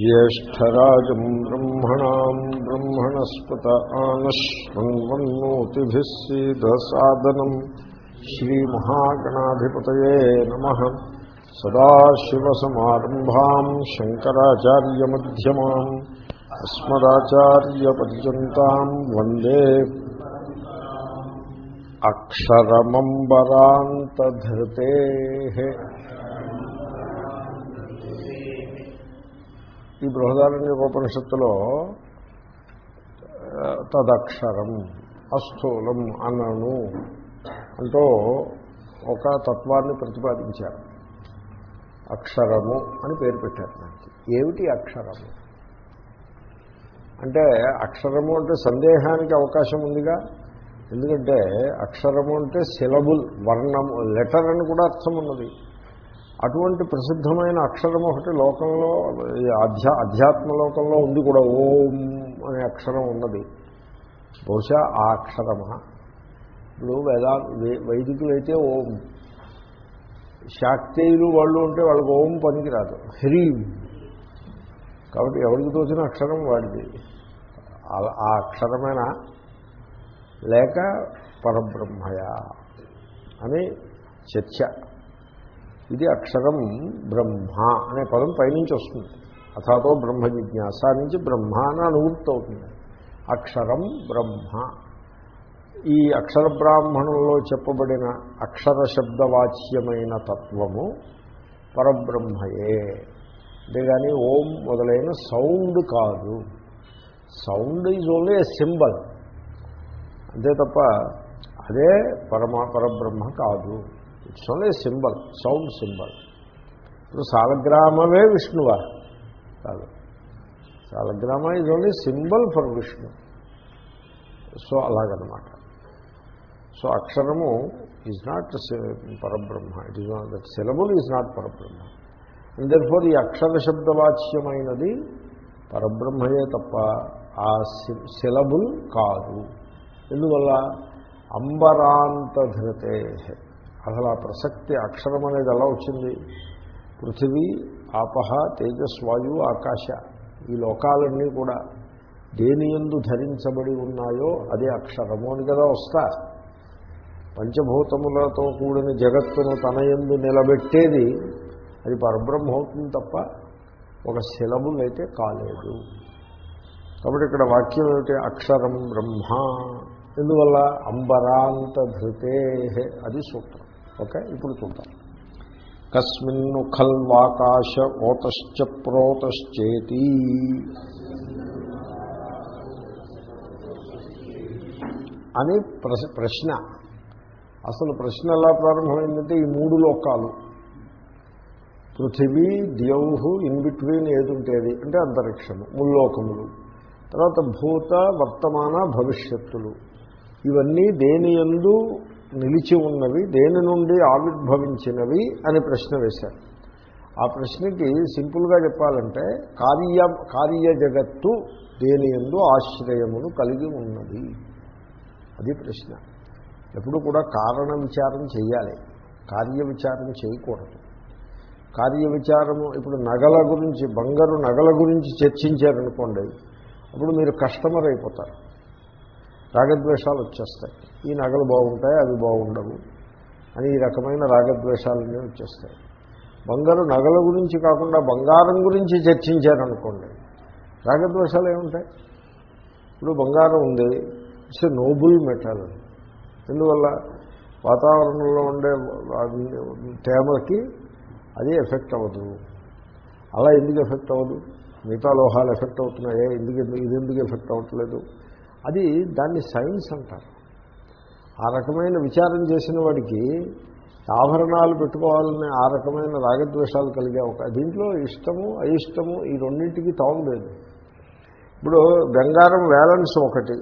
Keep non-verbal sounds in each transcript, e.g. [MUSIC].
ज्येष्ठराजम् ब्रह्मणाम् ब्रह्मणस्पत आनश्वन्वन्नोतिभिः सीदसादनम् श्रीमहागणाधिपतये नमः। सदाशिवसमारम्भाम् शङ्कराचार्यमध्यमाम् अस्मदाचार्यपर्यन्ताम् वंदे अक्षरमम्बरान्तधृतेः। ఈ బృహదారణ్యోపనిషత్తులో తదక్షరం అస్థూలం అన్నను అంటూ ఒక తత్వాన్ని ప్రతిపాదించారు. అక్షరము అని పేరు పెట్టారు దానికి. ఏమిటి అక్షరము? అంటే అక్షరము అంటే సందేహానికి అవకాశం ఉందిగా? ఎందుకంటే అక్షరము అంటే సిలబుల్ వర్ణము లెటర్ అని కూడా అర్థం ఉన్నది. అటువంటి ప్రసిద్ధమైన అక్షరం ఒకటి లోకంలో అధ్యా అధ్యాత్మ లోకంలో ఉంది కూడా ఓం అనే అక్షరం ఉన్నది. బహుశా ఆ అక్షరమా? ఇప్పుడు వేదా వైదికులు అయితే ఓం. శాక్తేయులు వాళ్ళు ఉంటే వాళ్ళకి ఓం పనికిరాదు. హ్రీం. కాబట్టి ఎవరికి తోచిన అక్షరం వాడిది? ఆ అక్షరమేనా? లేక పరబ్రహ్మయా? అని చర్చ. ఇది అక్షరం బ్రహ్మ అనే పదం పైనుంచి వస్తుంది. అథాతో బ్రహ్మ జిజ్ఞాస నుంచి బ్రహ్మ అని అనువృత్తి అవుతుంది అక్షరం బ్రహ్మ. ఈ అక్షర బ్రాహ్మణంలో చెప్పబడిన అక్షర శబ్దవాచ్యమైన తత్వము పరబ్రహ్మయే. అంతేగాని ఓం మొదలైన సౌండ్ కాదు. Sound is only a symbol. అంతే తప్ప అదే పరమ పరబ్రహ్మ కాదు. It's only symbol sound symbol ఇప్పుడు సాలగ్రామమే విష్ణువా? కాదు. Saligrama is only symbol for Vishnu. So అలాగనమాట. So aksharamu is not Parabrahma. It is not that syllable is not Parabrahma. And for ఈ అక్షర శబ్దవాచ్యమైనది పరబ్రహ్మయే తప్ప ఆ సిలబుల్ కాదు. ఎందువల్ల? అంబరాంతధృతే అసలు ఆ ప్రసక్తి అక్షరం అనేది ఎలా వచ్చింది? పృథివీ ఆపహ తేజస్వాయు ఆకాశ. ఈ లోకాలన్నీ కూడా దేని ఎందు ధరించబడి ఉన్నాయో అదే అక్షరము అని కదా వస్తా. పంచభూతములతో కూడిన జగత్తును తన ఎందు నిలబెట్టేది అది పరబ్రహ్మ అవుతుంది తప్ప ఒక శిలబుల్ అయితే కాలేదు. కాబట్టి ఇక్కడ వాక్యం ఏమిటి? అక్షరం బ్రహ్మ. ఎందువల్ల? అంబరాంత ధృతే అది సూత్రం. ఓకే ఇప్పుడు చూద్దాం. కస్మిన్ను ఖల్వాకాశ ఓతశ్చ ప్రోతశ్చేతి. అని ప్రశ్న. అసలు ప్రశ్న ఎలా ప్రారంభమైందంటే ఈ మూడు లోకాలు. పృథివీ ద్యౌహు ఇన్ బిట్వీన్ ఏదుంటేది? అంటే అంతరిక్షము ముల్లోకములు. తర్వాత భూత వర్తమాన భవిష్యత్తులు. ఇవన్నీ దేని ఎందు నిలిచి ఉన్నవి దేని నుండి ఆవిర్భవించినవి అని ప్రశ్న వేశారు. ఆ ప్రశ్నకి సింపుల్గా చెప్పాలంటే కార్య కార్య జగత్తు దేని ఎందు ఆశ్రయమును కలిగి ఉన్నది? అది ప్రశ్న. ఎప్పుడు కూడా కారణ విచారం చేయాలి కార్య విచారం చేయకూడదు. కార్య విచారము ఇప్పుడు నగల గురించి బంగారు నగల గురించి చర్చించారనుకోండి అప్పుడు మీరు కస్టమర్ అయిపోతారు. రాగద్వేషాలు వచ్చేస్తాయి ఈ నగలు బాగుంటాయి అవి బాగుండవు అని ఈ రకమైన రాగద్వేషాలన్నీ వచ్చేస్తాయి. బంగారు నగల గురించి కాకుండా బంగారం గురించి చర్చించారనుకోండి రాగద్వేషాలు ఏముంటాయి ఇప్పుడు బంగారం ఉంది ఇట్స్ నోబుల్ మెటల్. ఎందువల్ల? వాతావరణంలో ఉండే తేమకి అది ఎఫెక్ట్ అవ్వదు. అలా ఎందుకు ఎఫెక్ట్ అవ్వదు? మిగతా లోహాలు ఎఫెక్ట్ అవుతున్నాయే? ఎందుకు ఇది ఎందుకు ఎఫెక్ట్ అవ్వట్లేదు? అది దాన్ని సైన్స్ అంటారు. ఆ రకమైన విచారం చేసిన వాడికి ఆభరణాలు పెట్టుకోవాలని ఆ రకమైన రాగద్వేషాలు కలిగే ఒక దీంట్లో ఇష్టము అయిష్టము ఈ రెండింటికి తాగులేదు ఇప్పుడు బంగారం వ్యాలెన్స్ ఒకటి.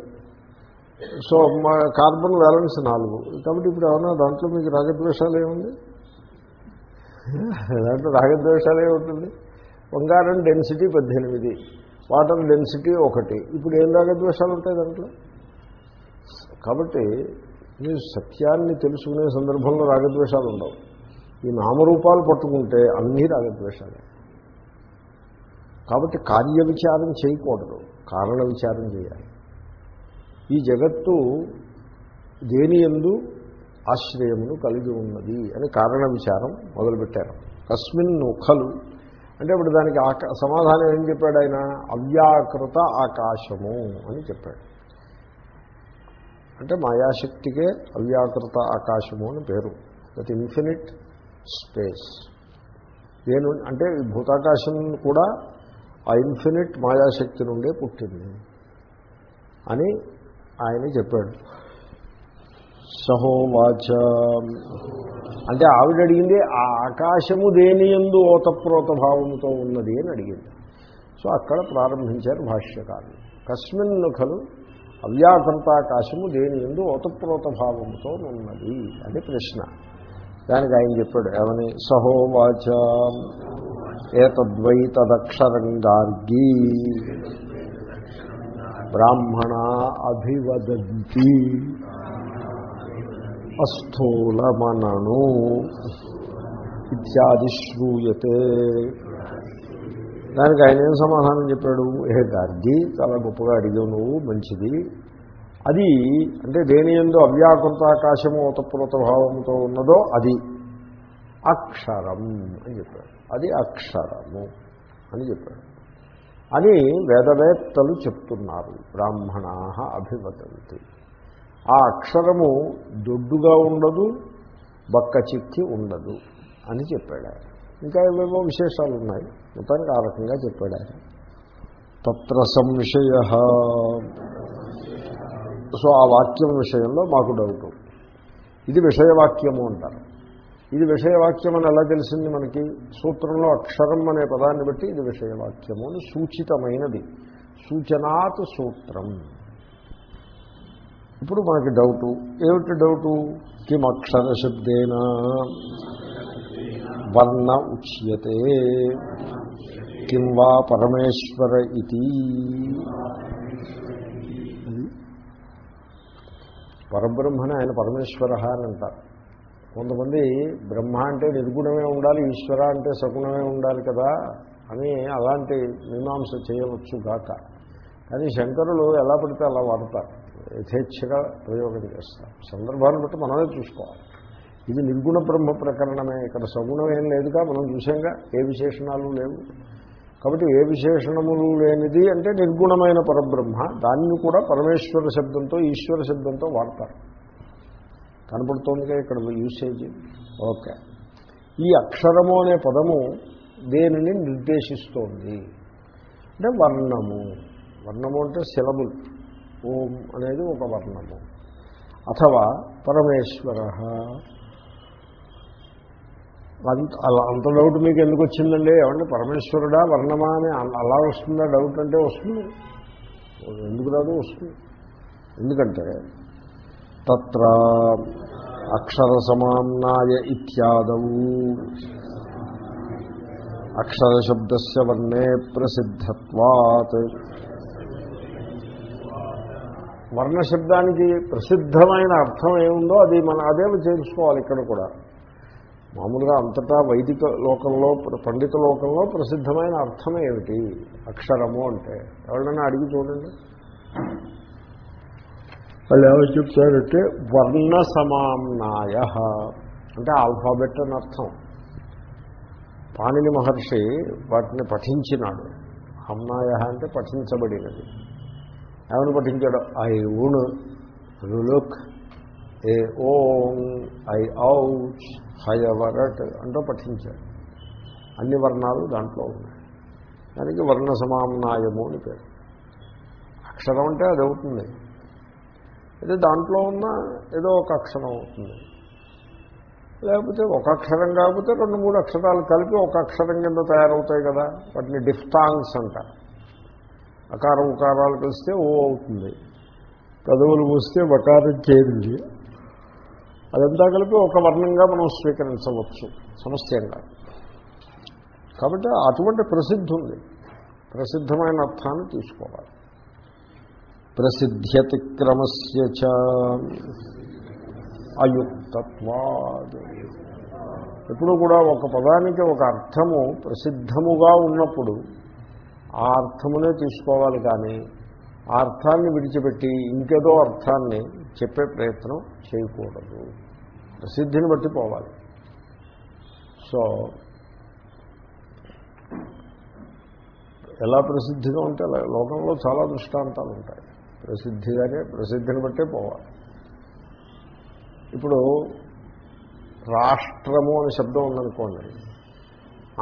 సో మా కార్బన్ వ్యాలెన్స్ నాలుగు. కాబట్టి ఇప్పుడు ఏమన్నా దాంట్లో మీకు రాగద్వేషాలు ఏముంది? దాంట్లో రాగద్వేషాలు ఏముంటుంది? బంగారం డెన్సిటీ పద్దెనిమిది. వాటర్ డెన్సిటీ ఒకటి. ఇప్పుడు ఏం రాగద్వేషాలు ఉంటాయి దాంట్లో? కాబట్టి మీరు సత్యాన్ని తెలుసుకునే సందర్భంలో రాగద్వేషాలు ఉండవు. ఈ నామరూపాలు పట్టుకుంటే అన్నీ రాగద్వేషాలే కాబట్టి కార్య విచారం చేయకూడదు. కారణ విచారం చేయాలి. ఈ జగత్తు దేని ఎందు? ఆశ్రయమును కలిగి ఉన్నది అని కారణ విచారం మొదలుపెట్టారు. కస్మిన్ ఖలు అంటే ఇప్పుడు దానికి ఆకా సమాధానం ఏం చెప్పాడు ఆయన? అవ్యాకృత ఆకాశము అని చెప్పాడు. అంటే మాయాశక్తికే అవ్యాకృత ఆకాశము అని పేరు. దట్ ఇన్ఫినిట్ స్పేస్ దేని అంటే ఈ భూతాకాశం కూడా ఆ ఇన్ఫినిట్ మాయాశక్తి నుండే పుట్టింది అని ఆయన చెప్పాడు. సహోవాచ. అంటే ఆవిడ అడిగింది ఆ ఆకాశము దేని ఎందు ఓతప్రోత భావముతో ఉన్నది? అని అడిగింది. సో అక్కడ ప్రారంభించారు భాష్యకారులు. కస్మిన్ ఖలు అవ్యాకృతాకాశము దేని ఎందు ఓతప్రోత భావముతో ఉన్నది? అని ప్రశ్న. దానికి ఆయన చెప్పాడు ఏమని? సహోవాచ. ఏతద్వై తదక్షరంగార్గీ బ్రాహ్మణ అభివదంతి. అస్థూలమనను ఇత్యాది శ్రూయతే. దానికి ఆయన ఏం సమాధానం చెప్పాడు? ఏ గార్గి చాలా గొప్పగా అడిగావు నువ్వు మంచిది. అది అంటే దేని ఎందు అవ్యాకృతాకాశము ఓతప్రోత భావంతో ఉన్నదో అది. అక్షరం అని చెప్పాడు. అది అక్షరము అని చెప్పాడు. అని వేదవేత్తలు చెప్తున్నారు. బ్రాహ్మణా అభివదంతి. ఆ అక్షరము దొడ్డుగా ఉండదు బక్క చిక్కి ఉండదు అని చెప్పాడు ఆయన. ఇంకా ఏవేవో విశేషాలు ఉన్నాయి. మొత్తానికి ఆ రకంగా చెప్పాడు ఆయన. తత్ర సంశయ. సో ఆ వాక్యం విషయంలో మాకు డౌట్ ఇది విషయవాక్యము అంటారు. ఇది విషయవాక్యం అని ఎలా తెలిసింది మనకి? సూత్రంలో అక్షరం అనే పదాన్ని బట్టి ఇది విషయవాక్యము అని సూచితమైనది. సూచనాత్ సూత్రం. ఇప్పుడు మనకి డౌటు. ఏమిటి డౌటు? కిం అక్షర శబ్దేన వర్ణ ఉచ్యతే. కిం వా పరమేశ్వర ఇది పరబ్రహ్మని ఆయన పరమేశ్వర అని అంటారు. కొంతమంది బ్రహ్మ అంటే నిర్గుణమే ఉండాలి ఈశ్వర అంటే సగుణమే ఉండాలి కదా అని అలాంటి మీమాంస చేయవచ్చు గాక. కానీ శంకరులు ఎలా పడితే అలా వాడతారు. యథేచ్ఛగా ప్రయోగం చేస్తారు సందర్భాన్ని బట్టి మనమే చూసుకోవాలి. ఇది నిర్గుణ బ్రహ్మ ప్రకరణమే. ఇక్కడ సగుణం ఏం లేదుగా మనం చూసాంగా. ఏ విశేషణాలు లేవు. కాబట్టి ఏ విశేషణములు లేనిది అంటే నిర్గుణమైన పరబ్రహ్మ. దాన్ని కూడా పరమేశ్వర శబ్దంతో ఈశ్వర శబ్దంతో వాడతారు. కనపడుతోందిగా ఇక్కడ యూసేజ్ ఓకే. ఈ అక్షరము అనే పదము దేనిని నిర్దేశిస్తోంది? అంటే వర్ణము. వర్ణము అంటే సిలబుల్ ఓం అనేది ఒక వర్ణము. అథవా పరమేశ్వర. అంత అలా అంత డౌట్ మీకు ఎందుకు వచ్చిందండి? ఏమంటే పరమేశ్వరుడా వర్ణమా అని అలా వస్తుందా? డౌట్ అంటే వస్తుంది. ఎందుకు రాదు? వస్తుంది. ఎందుకంటే తత్ర అక్షర సమామ్నాయ ఇత్యాదవు అక్షరశబ్దస్ వర్ణే ప్రసిద్ధత్వాత్. వర్ణశబ్దానికి ప్రసిద్ధమైన అర్థం ఏముందో అది మన అదే చేర్చుకోవాలి ఇక్కడ కూడా. మామూలుగా అంతటా వైదిక లోకంలో పండిత లోకంలో ప్రసిద్ధమైన అర్థం ఏమిటి? అక్షరము అంటే. ఎవరైనా అడిగి చూడండి. వాళ్ళు ఏమని చెప్తారంటే వర్ణ సమామ్నాయ అంటే ఆల్ఫాబెట్ అని అర్థం. పాణిని మహర్షి వాటిని పఠించినాడు. అమ్నాయ అంటే పఠించబడినది. ఏమని పఠించాడు ఐ ఊణు రులుక్ ఏ ఓం. ఐ ఔచ్. హయవరట్ అంటూ పఠించాడు. అన్ని వర్ణాలు దాంట్లో ఉన్నాయి. దానికి వర్ణ సమామ్నాయము అని పేరు. అక్షరం అంటే అది అవుతుంది. అయితే దాంట్లో ఉన్న ఏదో ఒక అక్షరం అవుతుంది. లేకపోతే ఒక అక్షరం కాకపోతే రెండు మూడు అక్షరాలు కలిపి ఒక అక్షరం కింద తయారవుతాయి కదా. వాటిని డిఫ్టాంగ్స్ అంటారు. అకారం ఉకారాలు కలిస్తే ఓ అవుతుంది. పదవులు పూస్తే బకారం చేరింది. అదంతా కలిపి ఒక వర్ణంగా మనం స్వీకరించవచ్చు సమస్యంగా. కాబట్టి అటువంటి ప్రసిద్ధి ఉంది. ప్రసిద్ధమైన అర్థాన్ని తీసుకోవాలి. ప్రసిద్ధ్యతిక్రమస్య అయుక్తత్వాద్. ఎప్పుడు కూడా ఒక పదానికి ఒక అర్థము ప్రసిద్ధముగా ఉన్నప్పుడు ఆ అర్థమునే తీసుకోవాలి కానీ ఆ అర్థాన్ని విడిచిపెట్టి ఇంకేదో అర్థాన్ని చెప్పే ప్రయత్నం చేయకూడదు. ప్రసిద్ధిని బట్టి పోవాలి. సో ఎలా ప్రసిద్ధిగా ఉంటే అలా లోకంలో చాలా దృష్టాంతాలు ఉంటాయి. ప్రసిద్ధిగానే ప్రసిద్ధిని బట్టే పోవాలి. ఇప్పుడు రాష్ట్రము అనే శబ్దం ఉందనుకోండి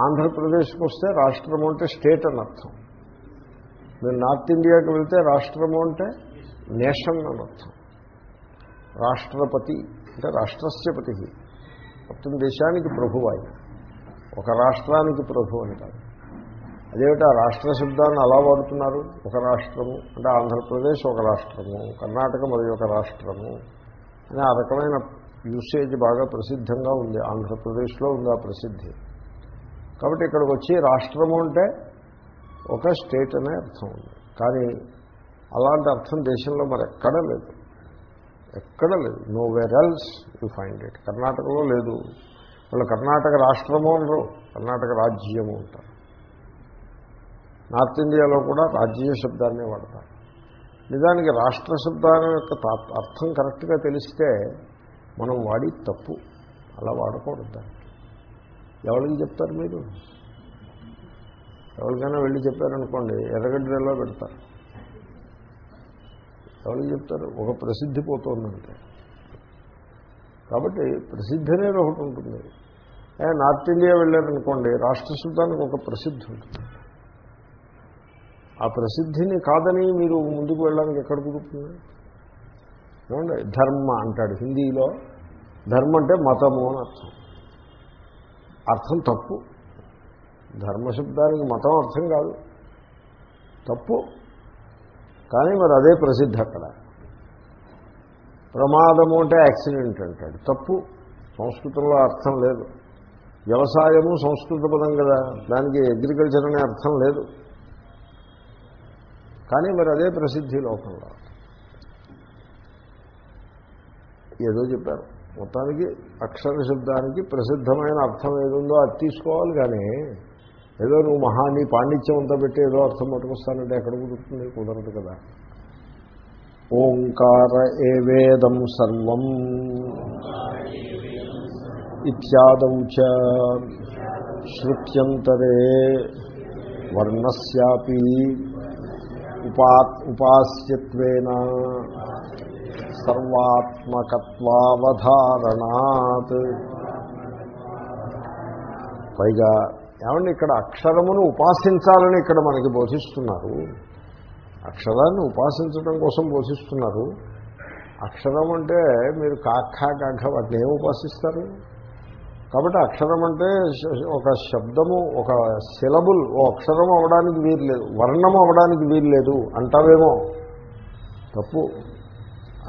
ఆంధ్రప్రదేశ్కి వస్తే రాష్ట్రము అంటే స్టేట్ అని అర్థం. మీరు నార్త్ ఇండియాకి వెళ్తే రాష్ట్రము అంటే నేషన్ అని అర్థం. రాష్ట్రపతి అంటే రాష్ట్రస్యపతి మొత్తం దేశానికి ప్రభు ఆయన. ఒక రాష్ట్రానికి ప్రభు అని కాదు. అదేమిటి? ఆ రాష్ట్ర శబ్దాన్ని అలా వాడుతున్నారు. ఒక రాష్ట్రము అంటే ఆంధ్రప్రదేశ్ ఒక రాష్ట్రము కర్ణాటక మరి ఒక రాష్ట్రము అని ఆ రకమైన యూసేజ్ బాగా ప్రసిద్ధంగా ఉంది. ఆంధ్రప్రదేశ్లో ఉంది ఆ ప్రసిద్ధి. కాబట్టి ఇక్కడికి వచ్చి రాష్ట్రము అంటే ఒక స్టేట్ అనే అర్థం ఉంది. కానీ అలాంటి అర్థం దేశంలో మరి ఎక్కడ లేదు. ఎక్కడ లేదు. Nowhere else you find it కర్ణాటకలో లేదు. వాళ్ళు కర్ణాటక రాష్ట్రము అనరు. కర్ణాటక రాజ్యము అంటారు. నార్త్ ఇండియాలో కూడా రాజ్య శబ్దాన్నే వాడతారు. నిజానికి రాష్ట్ర శబ్దాన్ని యొక్క అర్థం కరెక్ట్గా తెలిస్తే మనం వాడి తప్పు. అలా వాడకూడదు ఎవరికి చెప్తారు మీరు? ఎవరికైనా వెళ్ళి చెప్పారనుకోండి ఎర్రగడ్డలో పెడతారు. ఎవరికి చెప్తారు? ఒక ప్రసిద్ధి పోతుందంటే. కాబట్టి ప్రసిద్ధి అనేది ఒకటి ఉంటుంది. నార్త్ ఇండియా వెళ్ళారనుకోండి రాష్ట్ర శుద్ధానికి ఒక ప్రసిద్ధి ఉంటుంది. ఆ ప్రసిద్ధిని కాదని మీరు ముందుకు వెళ్ళడానికి ఎక్కడ కుదురుతుంది? ఏమండి? ధర్మ అంటాడు హిందీలో. ధర్మ అంటే మతము అని అర్థం. అర్థం తప్పు. ధర్మశబ్దానికి మతం అర్థం కాదు. తప్పు. కానీ మరి అదే ప్రసిద్ధి అక్కడ. ప్రమాదము అంటే యాక్సిడెంట్ అంటాడు. తప్పు. సంస్కృతంలో అర్థం లేదు. వ్యవసాయము సంస్కృత పదం కదా. దానికి అగ్రికల్చర్ అనే అర్థం లేదు. కానీ మరి అదే ప్రసిద్ధి లోకంలో. ఏదో చెప్పారు. మొత్తానికి అక్షర శబ్దానికి ప్రసిద్ధమైన అర్థం ఏదుందో అది తీసుకోవాలి కానీ ఏదో నువ్వు మహా నీ పాండిత్యం అంతా పెట్టి ఏదో అర్థం పట్టుకొస్తానంటే ఎక్కడ కుదురుతుంది? కుదరదు కదా. ఓంకార ఏ వేదం సర్వం ఇత్యాదౌ చ శృత్యంతరే వర్ణస్యాపి ఉపా ఉపాస్యత్వేన సర్వాత్మకత్వావధారణాత్. పైగా ఏమండి ఇక్కడ అక్షరమును ఉపాసించాలని ఇక్కడ మనకి బోధిస్తున్నారు. అక్షరాన్ని ఉపాసించడం కోసం బోధిస్తున్నారు. అక్షరం అంటే మీరు కాఖా కాఖ వాటిని ఏం ఉపాసిస్తారు? కాబట్టి అక్షరం అంటే ఒక శబ్దము ఒక సిలబుల్ ఓ అక్షరం అవడానికి వీలు లేదు వర్ణం అవడానికి వీలు లేదు అంటావేమో? తప్పు.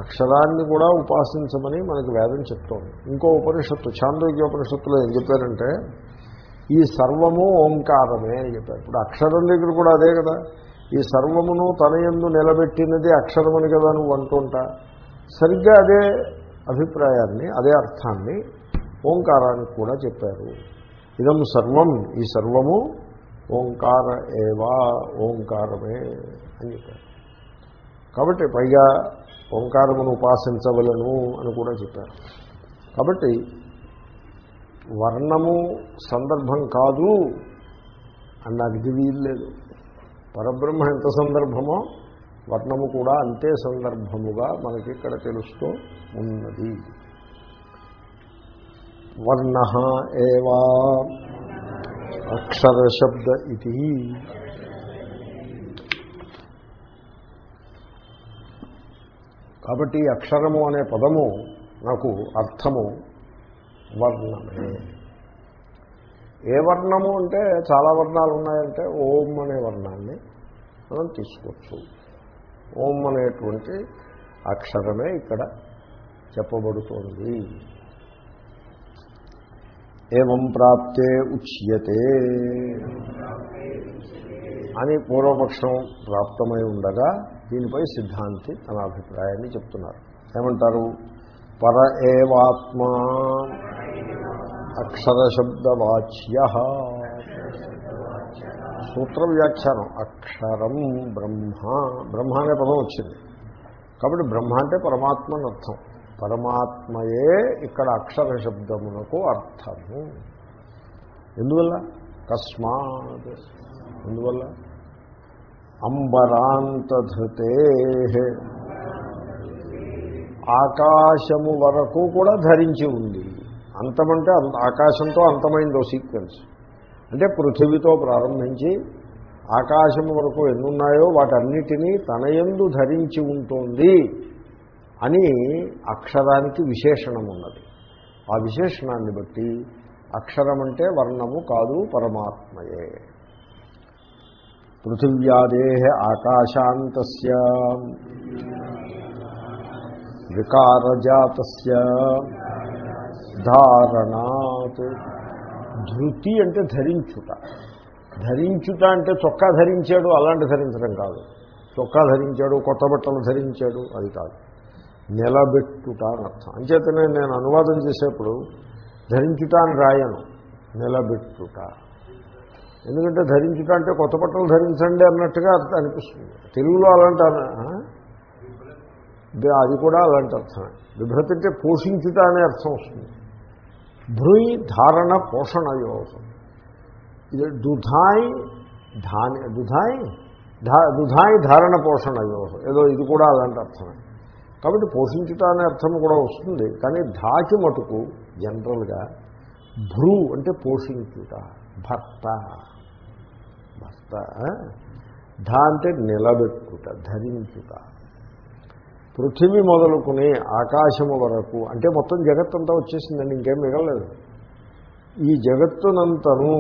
అక్షరాన్ని కూడా ఉపాసించమని మనకి వేదం చెప్తోంది. ఇంకో ఉపనిషత్తు చాంద్రోగ్యోపనిషత్తులో ఏం చెప్పారంటే ఈ సర్వము ఓంకారమే అని చెప్పారు. ఇప్పుడు అక్షరం దగ్గర కూడా అదే కదా. ఈ సర్వమును తన యందు నిలబెట్టినది అక్షరమని కదా నువ్వు అంటుంటా. సరిగ్గా అదే అభిప్రాయాన్ని అదే అర్థాన్ని ఓంకారానికి కూడా చెప్పారు. ఇదం సర్వం ఈ సర్వము ఓంకార ఏవా ఓంకారమే అని చెప్పారు. కాబట్టి పైగా ఓంకారమును ఉపాసించవలను అని కూడా చెప్పారు. కాబట్టి వర్ణము సందర్భం కాదు అని నాకు తెలియలేదు పరబ్రహ్మ ఎంత సందర్భమో వర్ణము కూడా అంతే సందర్భముగా మనకి ఇక్కడ తెలుస్తూ ఉన్నది. వర్ణ ఏవా అక్షరశబ్ద ఇది కాబట్టి ఈ అక్షరము అనే పదము నాకు అర్థము వర్ణమే. ఏ వర్ణము అంటే చాలా వర్ణాలు ఉన్నాయంటే ఓం అనే వర్ణాన్ని మనం తీసుకోవచ్చు. ఓం అనేటువంటి అక్షరమే ఇక్కడ చెప్పబడుతోంది. ఏం ప్రాప్తే ఉచ్యతే అని పూర్వపక్షం ప్రాప్తమై ఉండగా దీనిపై సిద్ధాంతి తన అభిప్రాయాన్ని చెప్తున్నారు. ఏమంటారు? పర ఏవాత్మా అక్షరశబ్దవాచ్య సూత్ర వ్యాఖ్యానం అక్షరం బ్రహ్మ. బ్రహ్మ అనే పదం వచ్చింది. కాబట్టి బ్రహ్మ అంటే పరమాత్మ అర్థం. పరమాత్మయే ఇక్కడ అక్షర శబ్దమునకు అర్థము. ఎందువల్ల? కస్మాత్. ఎందువల్ల? అంబరాంతధృతే. ఆకాశము వరకు కూడా ధరించి ఉంది. అంతమంటే అంత ఆకాశంతో అంతమైందో సీక్వెన్స్. అంటే పృథివీతో ప్రారంభించి ఆకాశం వరకు ఎన్నున్నాయో వాటన్నిటినీ తనయందు ధరించి ఉంటుంది అని అక్షరానికి విశేషణం ఉన్నది ఆ విశేషణాన్ని బట్టి అక్షరం అంటే వర్ణము కాదు పరమాత్మయే. పృథివ్యాదే ఆకాశాంతస్య వికారజాత ధారణాత్. ధృతి అంటే ధరించుట. ధరించుట అంటే చొక్కా ధరించాడు అలాంటి ధరించడం కాదు. చొక్కా ధరించాడు కొత్త బట్టలు ధరించాడు అది కాదు. నిలబెట్టుట అని అర్థం. అంచేతనే నేను అనువాదం చేసేప్పుడు ధరించుట అని రాయను. నిలబెట్టుట. ఎందుకంటే ధరించుట అంటే కొత్త బట్టలు ధరించండి అన్నట్టుగా అర్థం అనిపిస్తుంది. తెలుగులో అలాంటి అది కూడా అలాంటి అర్థమే విభ్రతి అంటే పోషించుట అనే అర్థం వస్తుంది. భ్రూయి ధారణ పోషణ యోగం. ఇది దుధాయి ధాని దుధాయి ధా దుధాయి ధారణ పోషణ యోగం. ఏదో ఇది కూడా అలాంటి అర్థమే. కాబట్టి పోషించుట అనే అర్థం కూడా వస్తుంది. కానీ ధాకి మటుకు జనరల్గా భ్రూ అంటే పోషించుట. భర్త. భర్త ధ అంటే నిలబెట్టుట ధరించుట. పృథివీ మొదలుకుని ఆకాశము వరకు అంటే మొత్తం జగత్తంతా వచ్చేసిందండి ఇంకేం మిగలలేదు. ఈ జగత్తునంతను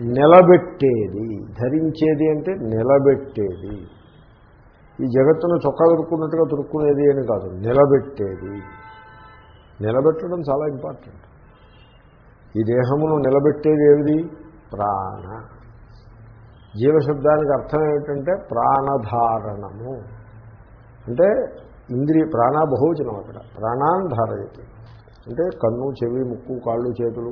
నిలబెట్టేది. ధరించేది అంటే నిలబెట్టేది. ఈ జగత్తును చొక్కా దొరుకున్నట్టుగా దొరుకునేది అని కాదు నిలబెట్టేది. నిలబెట్టడం చాలా ఇంపార్టెంట్. ఈ దేహమును నిలబెట్టేది ఏమిది? ప్రాణ. జీవశబ్దానికి అర్థం ఏమిటంటే ప్రాణధారణము. అంటే ఇంద్రియ ప్రాణ బహువచనం అక్కడ. ప్రాణాన్ ధారయతి. అంటే కన్ను చెవి ముక్కు కాళ్ళు చేతులు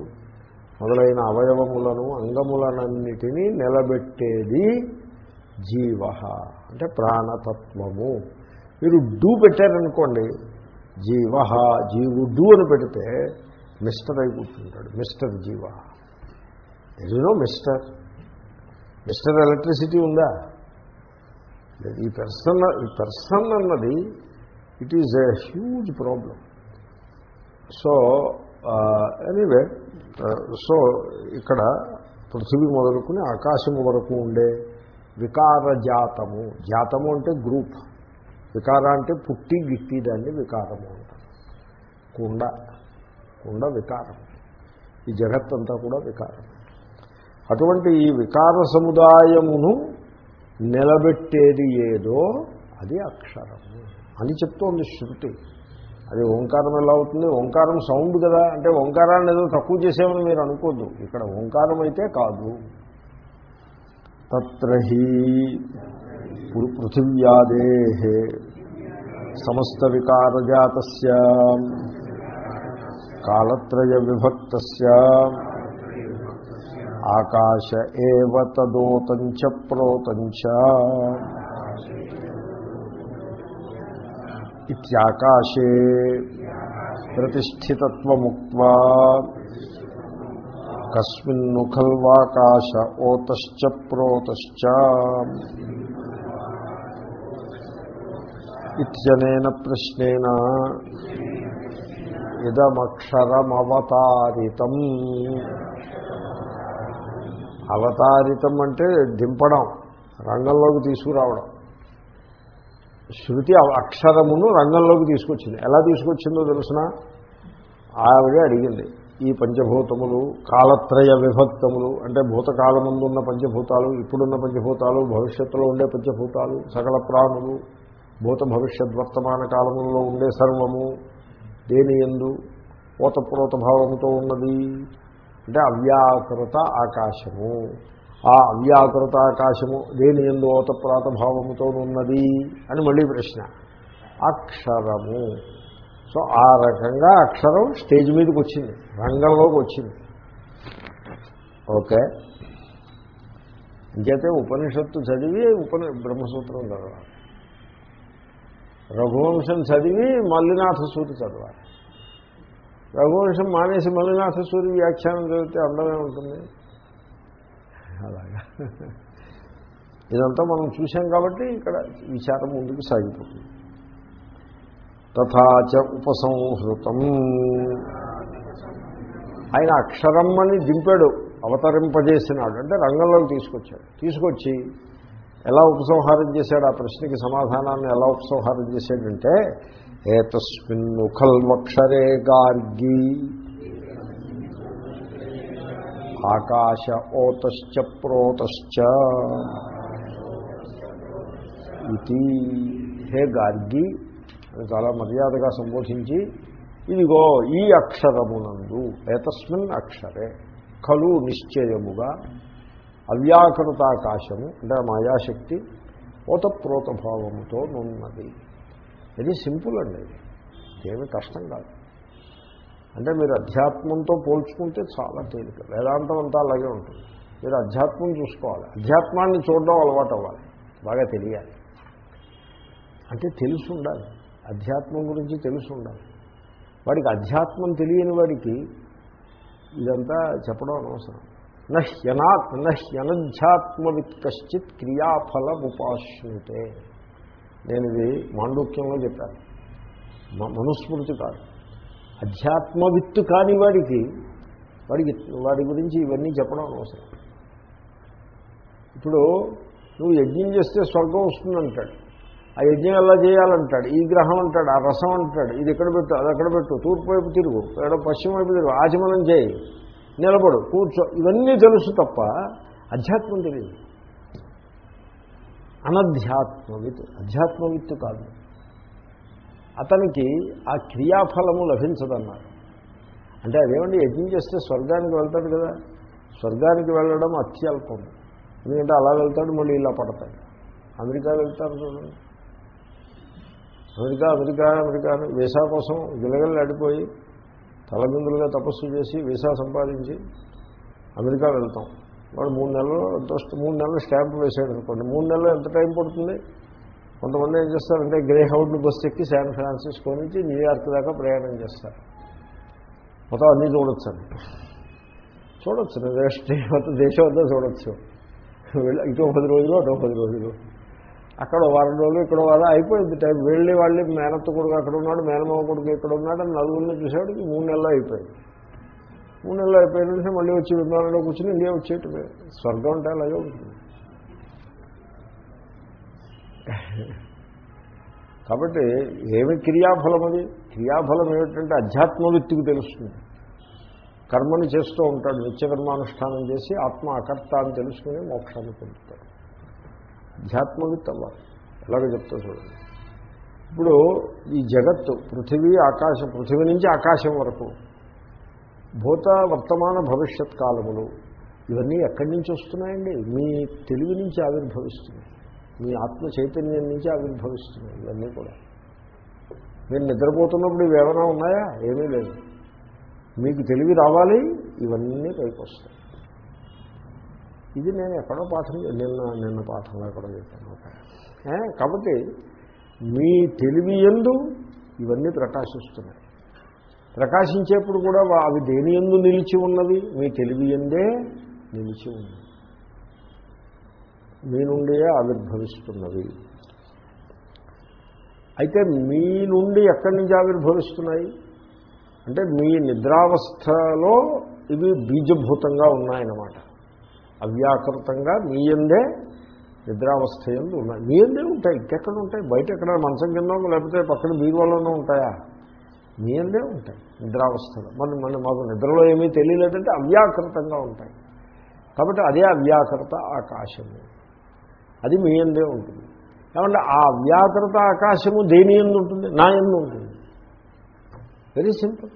మొదలైన అవయవములను అంగములనన్నిటినీ నిలబెట్టేది జీవ అంటే ప్రాణతత్వము. మీరు డూ పెట్టారనుకోండి జీవ జీవుడు అని పెడితే మిస్టర్ అయి కూర్చుంటాడు మిస్టర్ జీవ. ఎన్నో మిస్టర్ మిస్టర్ ఎలక్ట్రిసిటీ ఉందా? ఈ పెర్సన్ ఈ పెర్సన్ అన్నది it is a huge problem so anyway so ఇక్కడ పృథివీ మొదలుకుని ఆకాశము వరకు ఉండే వికార జాతము. జాతము అంటే గ్రూప్. వికార అంటే పుట్టి గిట్టి దాన్ని వికారము అంటారు. కుండ. ఉండ వికారం. ఈ జగత్తంతా కూడా వికారం. అటువంటి ఈ వికార సముదాయమును నిలబెట్టేది ఏదో అది అక్షరము అని చెప్తోంది శృతి. అది ఓంకారం ఎలా అవుతుంది? ఓంకారం సౌండ్ కదా. అంటే ఓంకారాన్ని ఏదో తక్కువ చేసామని మీరు అనుకోద్దు. ఇక్కడ ఓంకారం అయితే కాదు. తత్రహి పృథివ్యాదే సమస్త వికారజాత కాలత్రయ విభక్త ఆకాశ ఏవ తదోతంచ ప్రోతంచ. ఇకాశే ప్రతిష్ఠితత్వముక్త్వా. కస్మిన్ను ఖల్వాకాశ ఓతశ్చ ప్రోతశ్చ. ఇత్యనేన ప్రశ్నేన ఇదమక్షరమవతారితం. అవతారితం అంటే దింపడం రంగంలోకి తీసుకురావడం. శృతి అవ- అక్షరమును రంగంలోకి తీసుకొచ్చింది. ఎలా తీసుకొచ్చిందో తెలిసిన? ఆవిడే అడిగింది. ఈ పంచభూతములు కాలత్రయ విభక్తములు అంటే భూతకాలముందున్న పంచభూతాలు ఇప్పుడున్న పంచభూతాలు భవిష్యత్తులో ఉండే పంచభూతాలు సకల ప్రాణులు భూత భవిష్యత్ వర్తమాన కాలములలో ఉండే సర్వము దేని ఎందు? ఓతప్రోత భావముతో ఉన్నది. అంటే అవ్యాకృత ఆకాశము. ఆ అవ్యాకృత ఆకాశము దేని ఎందు? ఓతప్రాత భావముతో ఉన్నది అని మళ్ళీ ప్రశ్న. అక్షరము. సో ఆ రకంగా అక్షరం స్టేజ్ మీదకి వచ్చింది. రంగంలోకి వచ్చింది. ఓకే. ఇంకైతే ఉపనిషత్తు చదివి ఉపని బ్రహ్మసూత్రం తర్వాత. రఘువంశం చదివి మల్లినాథ సూరి చదవాలి. రఘువంశం మానేసి మల్లినాథ సూరి వ్యాఖ్యానం చదివితే అందమే ఉంటుంది. అలాగా. ఇదంతా మనం చూసాం కాబట్టి ఇక్కడ విచారం ముందుకు సాగిపోతుంది. తథాచ ఉపసంహృతం. ఆయన అక్షరం అని దింపాడు అవతరింపజేసినాడు అంటే రంగంలోకి తీసుకొచ్చాడు. తీసుకొచ్చి ఎలా ఉపసంహారం చేశాడు? ఆ ప్రశ్నకి సమాధానాన్ని ఎలా ఉపసంహారం చేశాడంటే ఏతస్మిన్ ఖల్వక్షరే గార్గి ఆకాశ ఓతశ్చ ప్రోతశ్చ ఇది. హే గార్గి అని చాలా మర్యాదగా సంబోధించి ఇదిగో ఈ అక్షరమునందు ఏతస్మిన్ అక్షరే ఖలు నిశ్చయముగా అవ్యాకృతాకాశము అంటే మాయాశక్తి ఓతప్రోతభావముతో నున్నది. ఇది సింపుల్ అండి ఇదేమి కష్టం కాదు. అంటే మీరు అధ్యాత్మంతో పోల్చుకుంటే చాలా తేలిక. వేదాంతం అంతా అలాగే ఉంటుంది. మీరు అధ్యాత్మం చూసుకోవాలి. అధ్యాత్మాన్ని చూడడం అలవాటు అవ్వాలి. బాగా తెలియాలి. అంటే తెలుసు ఉండాలి. అధ్యాత్మం గురించి తెలుసు ఉండాలి. వాడికి అధ్యాత్మం తెలియని వాడికి ఇదంతా చెప్పడం అనవసరం. నహ్యనాత్ నహ్యనధ్యాత్మవిత్ కశ్చిత్ క్రియాఫల ఉపాశ్నుతే నేను ఇది మాండూక్యంలో చెప్పాను. మనుస్మృతి కాదు. అధ్యాత్మవిత్తు కాని వాడికి వాడికి వాడి గురించి ఇవన్నీ చెప్పడం అనవసరం ఇప్పుడు నువ్వు యజ్ఞం చేస్తే స్వర్గం వస్తుందంటాడు. ఆ యజ్ఞం ఎలా చేయాలంటాడు? ఈ గ్రహం అంటాడు ఆ రసం అంటాడు ఇది ఎక్కడ పెట్టు అది అక్కడ పెట్టు తూర్పు వైపు తిరుగు ఎక్కడ పశ్చిమ వైపు తిరుగు ఆచమనం చేయి. నిలబడు కూర్చో. ఇవన్నీ తెలుసు తప్ప అధ్యాత్మం తెలియదు. అనధ్యాత్మవిత్ అధ్యాత్మవిత్తు కాదు. అతనికి ఆ క్రియాఫలము లభించదన్నారు. అంటే అదేమండి యజ్ఞం చేస్తే స్వర్గానికి వెళ్తాడు కదా. స్వర్గానికి వెళ్ళడం అత్యల్పం. ఎందుకంటే అలా వెళ్తాడు మళ్ళీ ఇలా పడతాడు. అమెరికా వెళ్తారు చూడండి. అమెరికా అమెరికా అమెరికా అని వీసా కోసం గిలగల్లాడిపోయి తలబిందులుగా తపస్సు చేసి వీసా సంపాదించి అమెరికా వెళ్తాం. వాడు మూడు నెలలు ఎంతో మూడు నెలలు స్టాంప్ వేసాడు అనుకోండి. మూడు నెలలు ఎంత టైం పడుతుంది? కొంతమంది ఏం చేస్తారంటే గ్రే హౌడ్ బస్ ఎక్కి శాన్ ఫ్రాన్సిస్కో నుంచి న్యూయార్క్ దాకా ప్రయాణం చేస్తారు. మొత్తం అన్నీ చూడొచ్చు అని చూడొచ్చు. దేశం దేశం అంతా చూడొచ్చు. వెళ్ళి ఇటో పది రోజులు అటో పది రోజులు. అక్కడ వారం రోజులు ఇక్కడ వారం అయిపోయింది టైం. వెళ్ళి వాళ్ళు మేనత్త కొడుకు అక్కడ ఉన్నాడు మేనమావ కొడుకు ఇక్కడ ఉన్నాడు అని నలుగురిని చూసేవాడికి మూడు నెలలు అయిపోయింది. మూడు నెలలు అయిపోయిన నుంచి మళ్ళీ వచ్చి విమానంలో కూర్చుని ఇండియా వచ్చేటమే స్వర్గం అంటే అలాగే ఉంటుంది. కాబట్టి ఏమి క్రియాఫలం అది? క్రియాఫలం ఏమిటంటే అధ్యాత్మవృత్తికి తెలుస్తుంది. కర్మని చేస్తూ ఉంటాడు నిత్యకర్మానుష్ఠానం చేసి ఆత్మ అకర్త అని తెలుసుకుని మోక్షాన్ని పొందుతాడు. ధ్యాత్మవిత్ అవ్వాలి ఎలాగో చెప్తా చూడండి. ఇప్పుడు ఈ జగత్తు పృథివీ ఆకాశం పృథివీ నుంచి ఆకాశం వరకు భూత వర్తమాన భవిష్యత్ కాలములు ఇవన్నీ ఎక్కడి నుంచి వస్తున్నాయండి? మీ తెలివి నుంచి ఆవిర్భవిస్తున్నాయి. మీ ఆత్మ చైతన్యం నుంచి ఆవిర్భవిస్తున్నాయి ఇవన్నీ కూడా. మీరు నిద్రపోతున్నప్పుడు ఇవి ఏమైనా ఉన్నాయా? ఏమీ లేదు. మీకు తెలివి రావాలి ఇవన్నీ పైకి వస్తాయి. ఇది నేను ఎక్కడో పాఠం నిన్న నిన్న పాఠంలో ఎక్కడో చెప్పాను. కాబట్టి మీ తెలివి ఎందు ఇవన్నీ ప్రకాశిస్తున్నాయి. ప్రకాశించేప్పుడు కూడా అవి దేని ఎందు నిలిచి ఉన్నది? మీ తెలివి ఎందే నిలిచి ఉన్నది. మీ నుండియే ఆవిర్భవిస్తున్నవి అయితే మీ నుండి ఎక్కడి నుంచి ఆవిర్భవిస్తున్నాయి? అంటే మీ నిద్రావస్థలో ఇవి బీజభూతంగా ఉన్నాయన్నమాట. అవ్యాకృతంగా మీ ఎందే నిద్రావస్థ ఎందు ఉన్నాయి. మీ ఎందే ఉంటాయి. ఇంకెక్కడ ఉంటాయి? బయట ఎక్కడ మంచం కింద లేకపోతే పక్కన బీరువాలోనూ ఉంటాయా? మీ ఎందే ఉంటాయి నిద్రావస్థలో. మరి మన మాకు నిద్రలో ఏమీ తెలియలేదంటే అవ్యాకృతంగా ఉంటాయి. కాబట్టి అదే అవ్యాకృత ఆకాశము. అది మీ ఎందే ఉంటుంది. ఏమంటే ఆ అవ్యాకృత ఆకాశము దేని ఎందు ఉంటుంది? నా ఎందు ఉంటుంది. వెరీ సింపుల్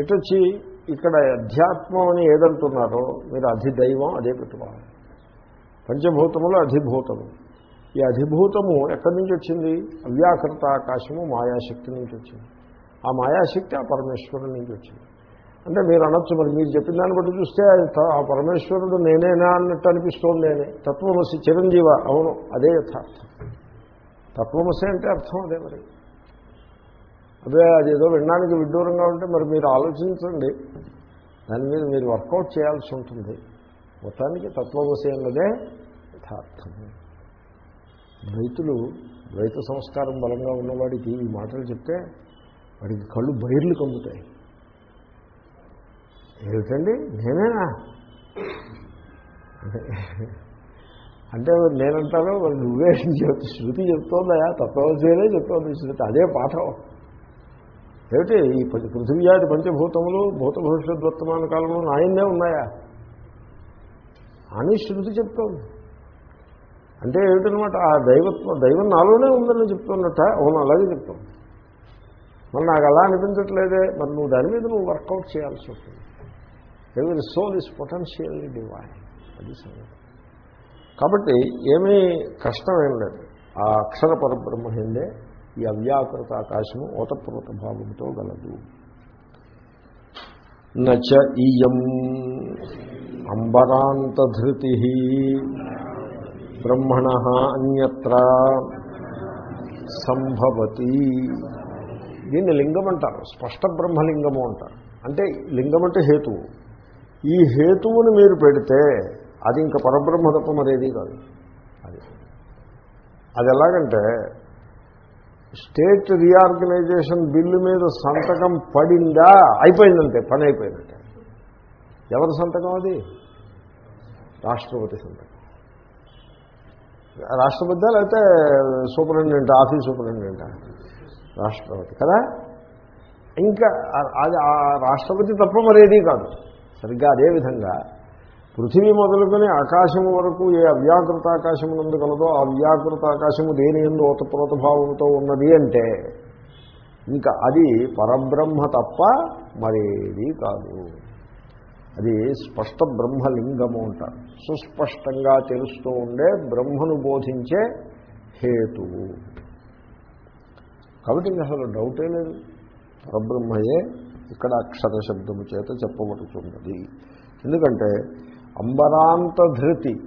ఎటొచ్చి ఇక్కడ అధ్యాత్మం అని ఏదంటున్నారో మీరు అధిదైవం అదే పెట్టుకోవాలి. పంచభూతములు అధిభూతము. ఈ అధిభూతము ఎక్కడి నుంచి వచ్చింది? అవ్యాకృత ఆకాశము మాయాశక్తి నుంచి వచ్చింది. ఆ మాయాశక్తి ఆ పరమేశ్వరుడి నుంచి వచ్చింది. అంటే మీరు అనొచ్చు మరి మీరు చెప్పిన దాన్ని బట్టి చూస్తే ఆ పరమేశ్వరుడు నేనేనా అన్నట్టు అనిపిస్తోంది అని. తత్వమసి చిరంజీవ అవును అదే యథార్థం. తత్వమసి అంటే అర్థం అదే మరి. అదే అదేదో వినడానికి విడ్డూరంగా ఉంటే మరి మీరు ఆలోచించండి. దాని మీద మీరు వర్కౌట్ చేయాల్సి ఉంటుంది. మొత్తానికి తత్వవశ అన్నదే యథార్థం. రైతులు రైతు సంస్కారం బలంగా ఉన్నవాడికి ఈ మాటలు చెప్తే వాడికి కళ్ళు బైర్లు కమ్ముతాయి. ఏమిటండి? నేనేనా? అంటే నేనంటాను మరి నువ్వే చెప్తు శృతి చెప్తోందా? తత్వసేనే చెప్తోంది శృతి. అదే పాఠం. ఏమిటి? ఈ పృథివ్యాది పంచభూతములు భూత భవిష్యత్ వర్తమాన కాలంలో నాయన్నే ఉన్నాయా? అని శృతి చెప్తోంది. అంటే ఏమిటనమాట? ఆ దైవత్వం దైవం నాలోనే ఉందని చెప్తున్నట్ట అవును అలాగే చెప్తాను మరి నాకు అలా అనిపించట్లేదే మరి నువ్వు దాని మీద నువ్వు వర్కౌట్ చేయాల్సి ఉంటుంది ఎవరి సోల్ ఇస్ పొటెన్షియల్లీ డివైన్ అది సంగతి. కాబట్టి ఏమీ కష్టం ఏం లేదు. ఆ అక్షర పరబ్రహ్మ హిందే ఈ అవ్యాకృత ఆకాశము ఓతప్రోత భావంతో గలదు. నచ ఇయం అంబరాంతధృతి బ్రహ్మణ అన్యత్ర సంభవతి. దీన్ని లింగం అంటారు స్పష్ట బ్రహ్మలింగము అంటారు. అంటే లింగం అంటే హేతువు. ఈ హేతువుని మీరు పెడితే అది ఇంకా పరబ్రహ్మ తప్ప మరేది కాదు. అది. అది ఎలాగంటే స్టేట్ రీఆర్గనైజేషన్ బిల్లు మీద సంతకం పడిందా? అయిపోయిందంటే పని అయిపోయిందంటే. ఎవరి సంతకం అది? రాష్ట్రపతి సంతకం. రాష్ట్రపతి లేకపోతే సూపరింటెండెంట్ ఆఫీస్ సూపరింటెండెంట్? రాష్ట్రపతి కదా? ఇంకా ఆ- అది ఆ రాష్ట్రపతి తప్ప మరేది కాదు. సరిగ్గా అదేవిధంగా పృథివీ మొదలుకొని ఆకాశము వరకు ఏ అవ్యాకృత ఆకాశము నందు కలదో ఆ అవ్యాకృత ఆకాశము దేని ఎందు ఓతప్రోతభావంతో ఉన్నది అంటే ఇంకా అది పరబ్రహ్మ తప్ప మరేది కాదు. అది స్పష్ట బ్రహ్మలింగము అంటారు. సుస్పష్టంగా తెలుస్తూ ఉండే బ్రహ్మను బోధించే హేతువు. కాబట్టి ఇంక అసలు డౌటే లేదు. పరబ్రహ్మయే ఇక్కడ అక్షర శబ్దము చేత చెప్పబడుతున్నది. ఎందుకంటే అంబరాంత ధృతి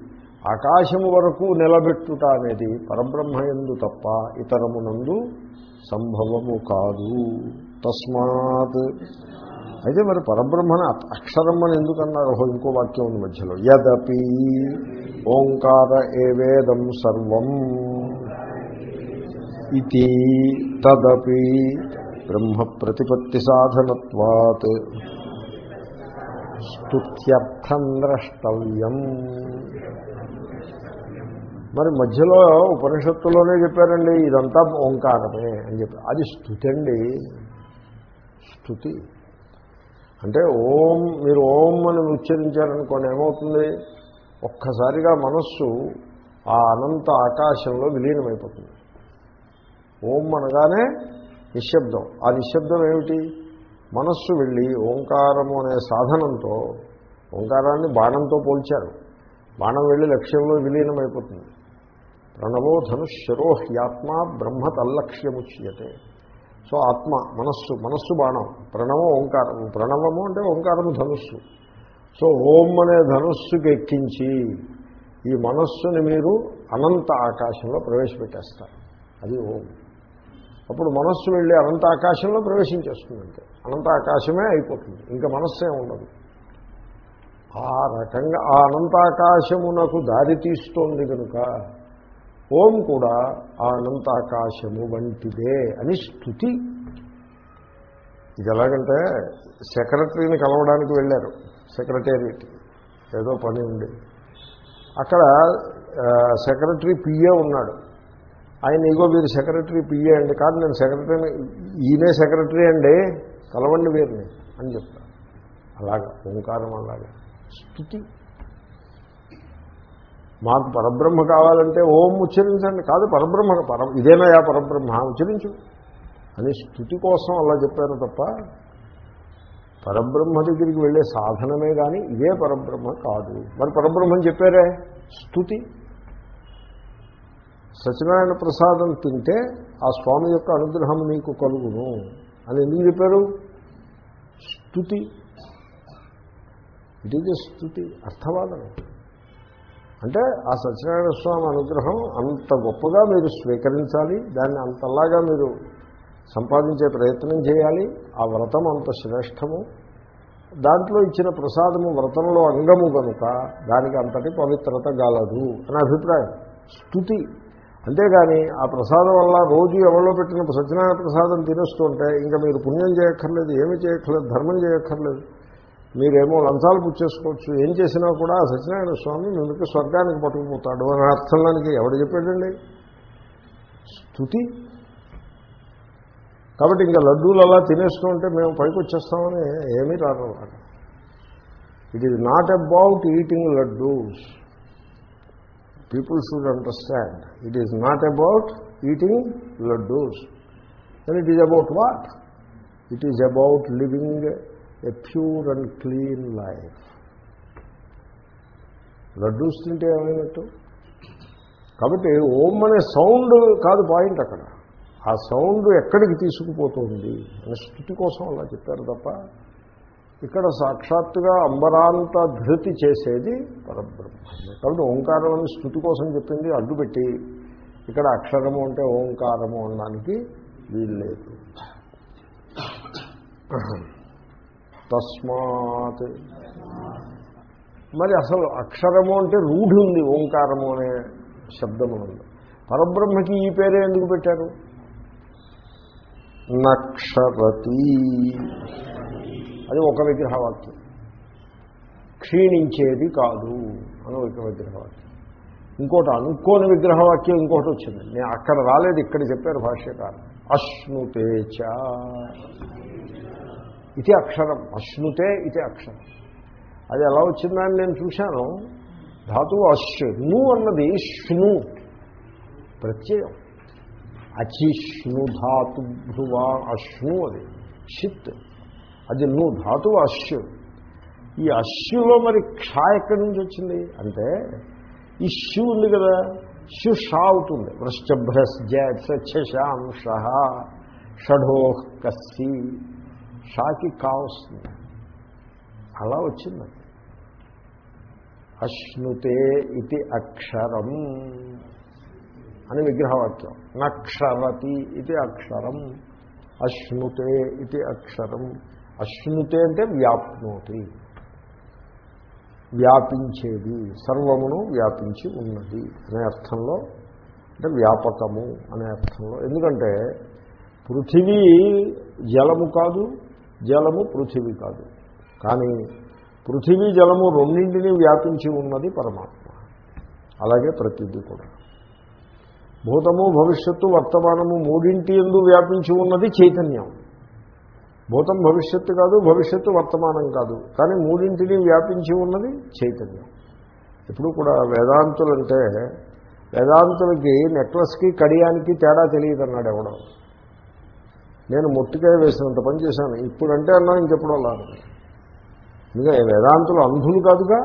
ఆకాశము వరకు నిలబెట్టుట అనేది పరబ్రహ్మయందు తప్ప ఇతరమునందు సంభవము కాదు. తస్మాత్. అయితే మరి పరబ్రహ్మణ అక్షరం అని ఎందుకన్నారు? ఓహో, ఇంకో వాక్యం ఉంది మధ్యలో. యదపి ఓంకార ఏవేదం సర్వం ఇది తదపి బ్రహ్మ ప్రతిపత్తి సాధనత్వాత్. స్తుత్యర్థం ద్రష్టవ్యం. మరి మధ్యలో ఉపనిషత్తులోనే చెప్పారండి ఇదంతా ఓంకారమే అని చెప్పి. అది స్థుతి అండి స్థుతి అంటే ఓం మీరు ఓం అని ఉచ్చరించారనుకోండి ఏమవుతుంది? ఒక్కసారిగా మనస్సు ఆ అనంత ఆకాశంలో విలీనమైపోతుంది. ఓం అనగానే నిశ్శబ్దం. ఆ నిశ్శబ్దం ఏమిటి? మనస్సు వెళ్ళి ఓంకారము అనే సాధనంతో ఓంకారాన్ని బాణంతో పోల్చారు. బాణం వెళ్ళి లక్ష్యంలో విలీనమైపోతుంది. ప్రణవో ధనుశ్శరో హ్యాత్మ బ్రహ్మ తల్లక్ష్యముచ్యతే. సో ఆత్మ మనస్సు మనస్సు బాణం ప్రణవం ఓంకారం. ప్రణవము అంటే ఓంకారము ధనుస్సు. సో ఓం అనే ధనుస్సుకి ఎక్కించి ఈ మనస్సుని మీరు అనంత ఆకాశంలో ప్రవేశపెట్టేస్తారు. అది ఓం. అప్పుడు మనస్సు వెళ్ళి అనంత ఆకాశంలో ప్రవేశించేస్తుందంటే అనంత ఆకాశమే అయిపోతుంది. ఇంకా మనస్సే ఉండదు. ఆ రకంగా ఆ అనంతాకాశమునకు దారి తీస్తోంది కనుక ఓం కూడా ఆ అనంతాకాశము వంటిదే అని స్థుతి. ఇది ఎలాగంటే సెక్రటరీని కలవడానికి వెళ్ళారు. సెక్రటేరియట్ ఏదో పని ఉంది. అక్కడ సెక్రటరీ పిఏ ఉన్నాడు. ఆయన ఇగో వీరు సెక్రటరీ పిఏ అండి. కాదు నేను సెక్రటరీని ఈయనే సెక్రటరీ అండి. కలవండి వీరిని అని చెప్తాను అలాగా ఓంకారం అలాగా. స్థుతి మాకు పరబ్రహ్మ కావాలంటే ఓం ఉచ్చరించండి. కాదు పరబ్రహ్మ పర ఇదేనాయా పరబ్రహ్మ? ఉచ్చరించు. అని స్థుతి కోసం అలా చెప్పారు తప్ప పరబ్రహ్మ దగ్గరికి వెళ్ళే సాధనమే కానీ ఇదే పరబ్రహ్మ కాదు. మరి పరబ్రహ్మని చెప్పారే? స్థుతి సత్యనారాయణ ప్రసాదం తింటే ఆ స్వామి యొక్క అనుగ్రహం నీకు కలుగును అని ఎందుకు చెప్పారు? స్థుతి ఇట్ ఈజ్ స్థుతి అర్థవాదం. అంటే ఆ సత్యనారాయణ స్వామి అనుగ్రహం అంత గొప్పగా మీరు స్వీకరించాలి దాన్ని అంతలాగా మీరు సంపాదించే ప్రయత్నం చేయాలి ఆ వ్రతం అంత శ్రేష్టము. దాంట్లో ఇచ్చిన ప్రసాదము వ్రతంలో అంగము కనుక దానికి అంతటి పవిత్రత గలదు అని అభిప్రాయం. స్థుతి అంతేగాని ఆ ప్రసాదం వల్ల రోజు ఎవరిలో పెట్టిన సత్యనారాయణ ప్రసాదం తినేస్తుంటే ఇంకా మీరు పుణ్యం చేయక్కర్లేదు ఏమి చేయక్కర్లేదు ధర్మం చేయక్కర్లేదు. మీరేమో లంచాలు పుచ్చేసుకోవచ్చు. ఏం చేసినా కూడా ఆ సత్యనారాయణ స్వామి మిమ్మల్ని స్వర్గానికి పట్టుకుపోతాడు అని అర్థంలోనికి ఎవడు చెప్పాడండి? స్థుతి కాబట్టి ఇంకా లడ్డూలు అలా తినేస్తూ ఉంటే మేము పైకి వచ్చేస్తామని ఏమీ రాదు it is not about eating laddoos. People should understand. It is not about eating laddoos then it is about what it is about living a pure and clean life laddoos తింటే ఏమైనట్టు? కాబట్టి ఓం అనే సౌండ్ కాదు point అక్కడ. ఆ sound ఎక్కడికి తీసుకుపోతుంది? అనే స్థుతి కోసం అలా చెప్పారు తప్ప ఇక్కడ సాక్షాత్తుగా అంబరాంత ధృతి చేసేది పరబ్రహ్మ కాబట్టి ఓంకారం అని స్థుతి కోసం చెప్పింది అడ్డుపెట్టి ఇక్కడ అక్షరము అంటే ఓంకారము అనడానికి వీల్లేదు. తస్మాత్. మరి అసలు అక్షరము అంటే రూఢి ఉంది ఓంకారము అనే శబ్దము ఉంది పరబ్రహ్మకి ఈ పేరే ఎందుకు పెట్టారు? నక్షరతి. అది ఒక విగ్రహవాక్యం. క్షీణించేది కాదు అని ఒక విగ్రహవాక్యం. ఇంకోటి అనుకోని విగ్రహవాక్యం ఇంకోటి వచ్చింది. నేను అక్కడ రాలేదు ఇక్కడ చెప్పారు భాష్యకారు అశ్నుతేచ ఇది అక్షరం. అశ్నుతే ఇది అక్షరం. అది ఎలా వచ్చిందని నేను చూశాను. ధాతువు అశ్ను. అన్నది శ్ను ప్రత్యయం. అచిష్ణు ధాతు భ్రువా అశ్ను అది. షిత్ అది నువ్వు ధాతువు అశ్యు. ఈ అశ్యులో మరి క్ష ఎక్కడి నుంచి వచ్చింది? అంటే ఈ షు ఉంది కదా షు షా అవుతుంది. వృశ్చభ్రస్ జశాం షహ షఢో కస్సి. షాకి కా వస్తుంది. అలా వచ్చింది. అశ్నుతే ఇది అక్షరం అని విగ్రహవాక్యం. నక్షరతి ఇది అక్షరం. అశ్నుతే ఇది అక్షరం. అశ్నుతే అంటే వ్యాప్నోతి. వ్యాపించేది సర్వమును వ్యాపించి ఉన్నది అనే అర్థంలో అంటే వ్యాపకము అనే అర్థంలో. ఎందుకంటే పృథివీ జలము కాదు జలము పృథివీ కాదు. కానీ పృథివీ జలము రెండింటినీ వ్యాపించి ఉన్నది పరమాత్మ. అలాగే ప్రతిదీ కూడా. భూతము భవిష్యత్తు వర్తమానము మూడింటి ఎందు వ్యాపించి ఉన్నది చైతన్యం. భూతం భవిష్యత్తు కాదు భవిష్యత్తు వర్తమానం కాదు. కానీ మూడింటిని వ్యాపించి ఉన్నది చైతన్యం. ఇప్పుడు కూడా వేదాంతులంటే వేదాంతులకి నెక్లెస్కి కడియానికి తేడా తెలియదు అన్నాడు ఎవడో. నేను మొట్టికాయ వేసినంత పని చేశాను. ఇప్పుడంటే అన్నా ఇంకెప్పుడు అలా ఇంకా వేదాంతులు అంధులు కాదుగా?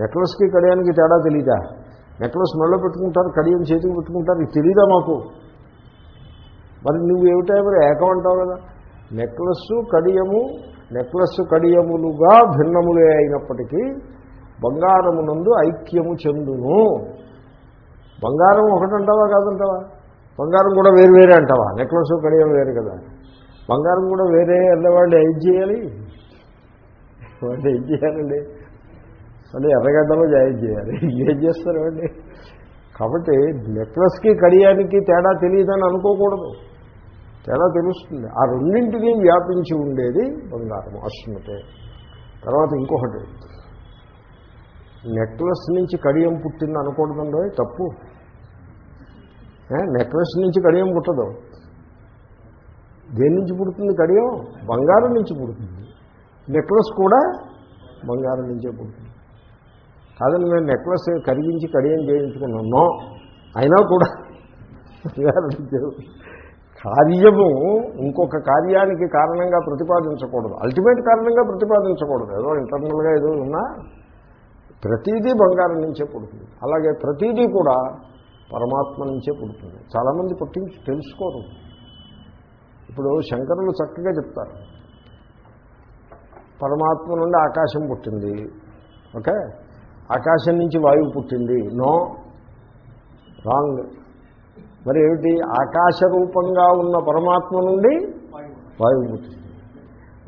నెక్లెస్కి కడియానికి తేడా తెలీదా? నెక్లెస్ మెడలో పెట్టుకుంటారు కడియం చేతికి పెట్టుకుంటారు ఇది తెలీదా మాకు? మరి నువ్వు ఏమిటా మరి ఏకం అంటావు కదా? నెక్లెస్ కడియము నెక్లెస్ కడియములుగా భిన్నములే అయినప్పటికీ బంగారమునందు ఐక్యము చెందును. బంగారం ఒకటంటావా కాదంటావా? బంగారం కూడా వేరు వేరే అంటావా? నెక్లెస్ కడియం వేరు కదా. బంగారం కూడా వేరే అన్నవాళ్ళు ఏం చేయాలి? వాళ్ళు ఏం చేయాలండి? అంటే ఎర్రగడ్డలో జాయిన్ చేయాలి. ఏం చేస్తారు అండి కాబట్టి నెక్లెస్కి కడియానికి తేడా తెలియదని అనుకోకూడదు. తేడా తెలుస్తుంది? ఆ రెండింటినీ వ్యాపించి ఉండేది బంగారం అశ్మతే తర్వాత ఇంకొకటి నెక్లెస్ నుంచి కడియం పుట్టింది అనకూడదండో తప్పు? నెక్లెస్ నుంచి కడియం పుట్టదు. దేని నుంచి పుడుతుంది కడియం? బంగారం నుంచి పుడుతుంది. నెక్లెస్ కూడా బంగారం నుంచే పుడుతుంది. కాదని మేము నెక్లెస్ కరిగించి కడియం చేయించుకున్నాం. నో అయినా కూడా బంగారం నుంచే కార్యము ఇంకొక కార్యానికి కారణంగా ప్రతిపాదించకూడదు. అల్టిమేట్ కారణంగా ప్రతిపాదించకూడదు. ఏదో ఇంటర్నల్గా ఏదో ఉన్నా ప్రతీదీ బంగారం నుంచే పుడుతుంది. అలాగే ప్రతీదీ కూడా పరమాత్మ నుంచే పుడుతుంది. చాలామంది పుట్టించి తెలుసుకోరు. ఇప్పుడు శంకరులు చక్కగా చెప్తారు. పరమాత్మ నుండి ఆకాశం పుట్టింది. ఓకే? ఆకాశం నుంచి వాయువు పుట్టింది. నో. రాంగ్. మరి ఏమిటి ఆకాశ రూపంగా ఉన్న పరమాత్మ నుండి వాయువు పుట్టింది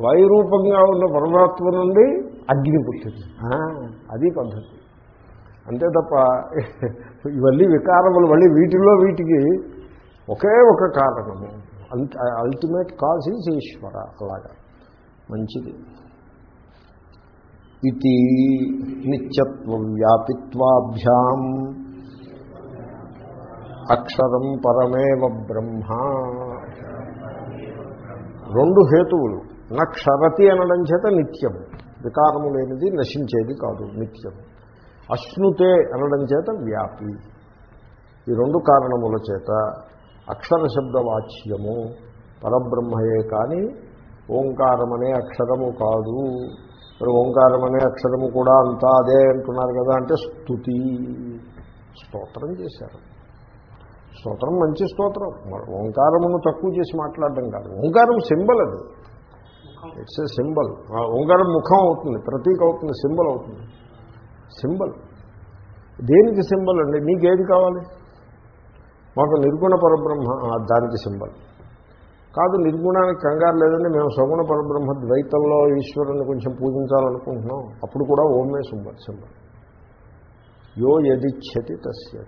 వాయు రూపంగా ఉన్న పరమాత్మ నుండి అగ్ని పుట్టింది. అది పద్ధతి. అంతే తప్ప ఇవన్నీ వికారములు. మళ్ళీ వీటిలో వీటికి ఒకే ఒక కారణము. అల్టిమేట్ కాజ్ ఈజ్ ఈశ్వర అలాగా. మంచిది. ఇది నిత్యత్వ వ్యాపిత్వాభ్యాం. అక్షరం పరమేవ బ్రహ్మ. రెండు హేతువులు. నక్షరతి అనడం చేత నిత్యము వికారము లేనిది నశించేది కాదు నిత్యము అశ్నుతే అనడం చేత వ్యాపి. ఈ రెండు కారణముల చేత అక్షర శబ్దవాచ్యము పరబ్రహ్మయే కానీ ఓంకారమనే అక్షరము కాదు. మరి ఓంకారమనే అక్షరము కూడా అంతా అదే అంటున్నారు కదా అంటే స్తుతి. స్తోత్రం చేశారు. స్తోత్రం మంచి స్తోత్రం. ఓంకారమును తక్కువ చేసి మాట్లాడడం కాదు. ఓంకారం సింబల్ అది. ఇట్స్ ఏ సింబల్ ఓంకారం ముఖం అవుతుంది ప్రతీక అవుతుంది సింబల్ అవుతుంది. సింబల్ దేనికి సింబల్ అండి? నీకేది కావాలి? మాకు నిర్గుణ పరబ్రహ్మ ఆ, దానికి సింబల్. కాదు నిర్గుణానికి కంగారు లేదండి. మేము సగుణ పరబ్రహ్మ ద్వైతంలో ఈశ్వరుని కొంచెం పూజించాలనుకుంటున్నాం. అప్పుడు కూడా ఓమే సింబల్ సింబల్. యో యదిచ్చతి తస్య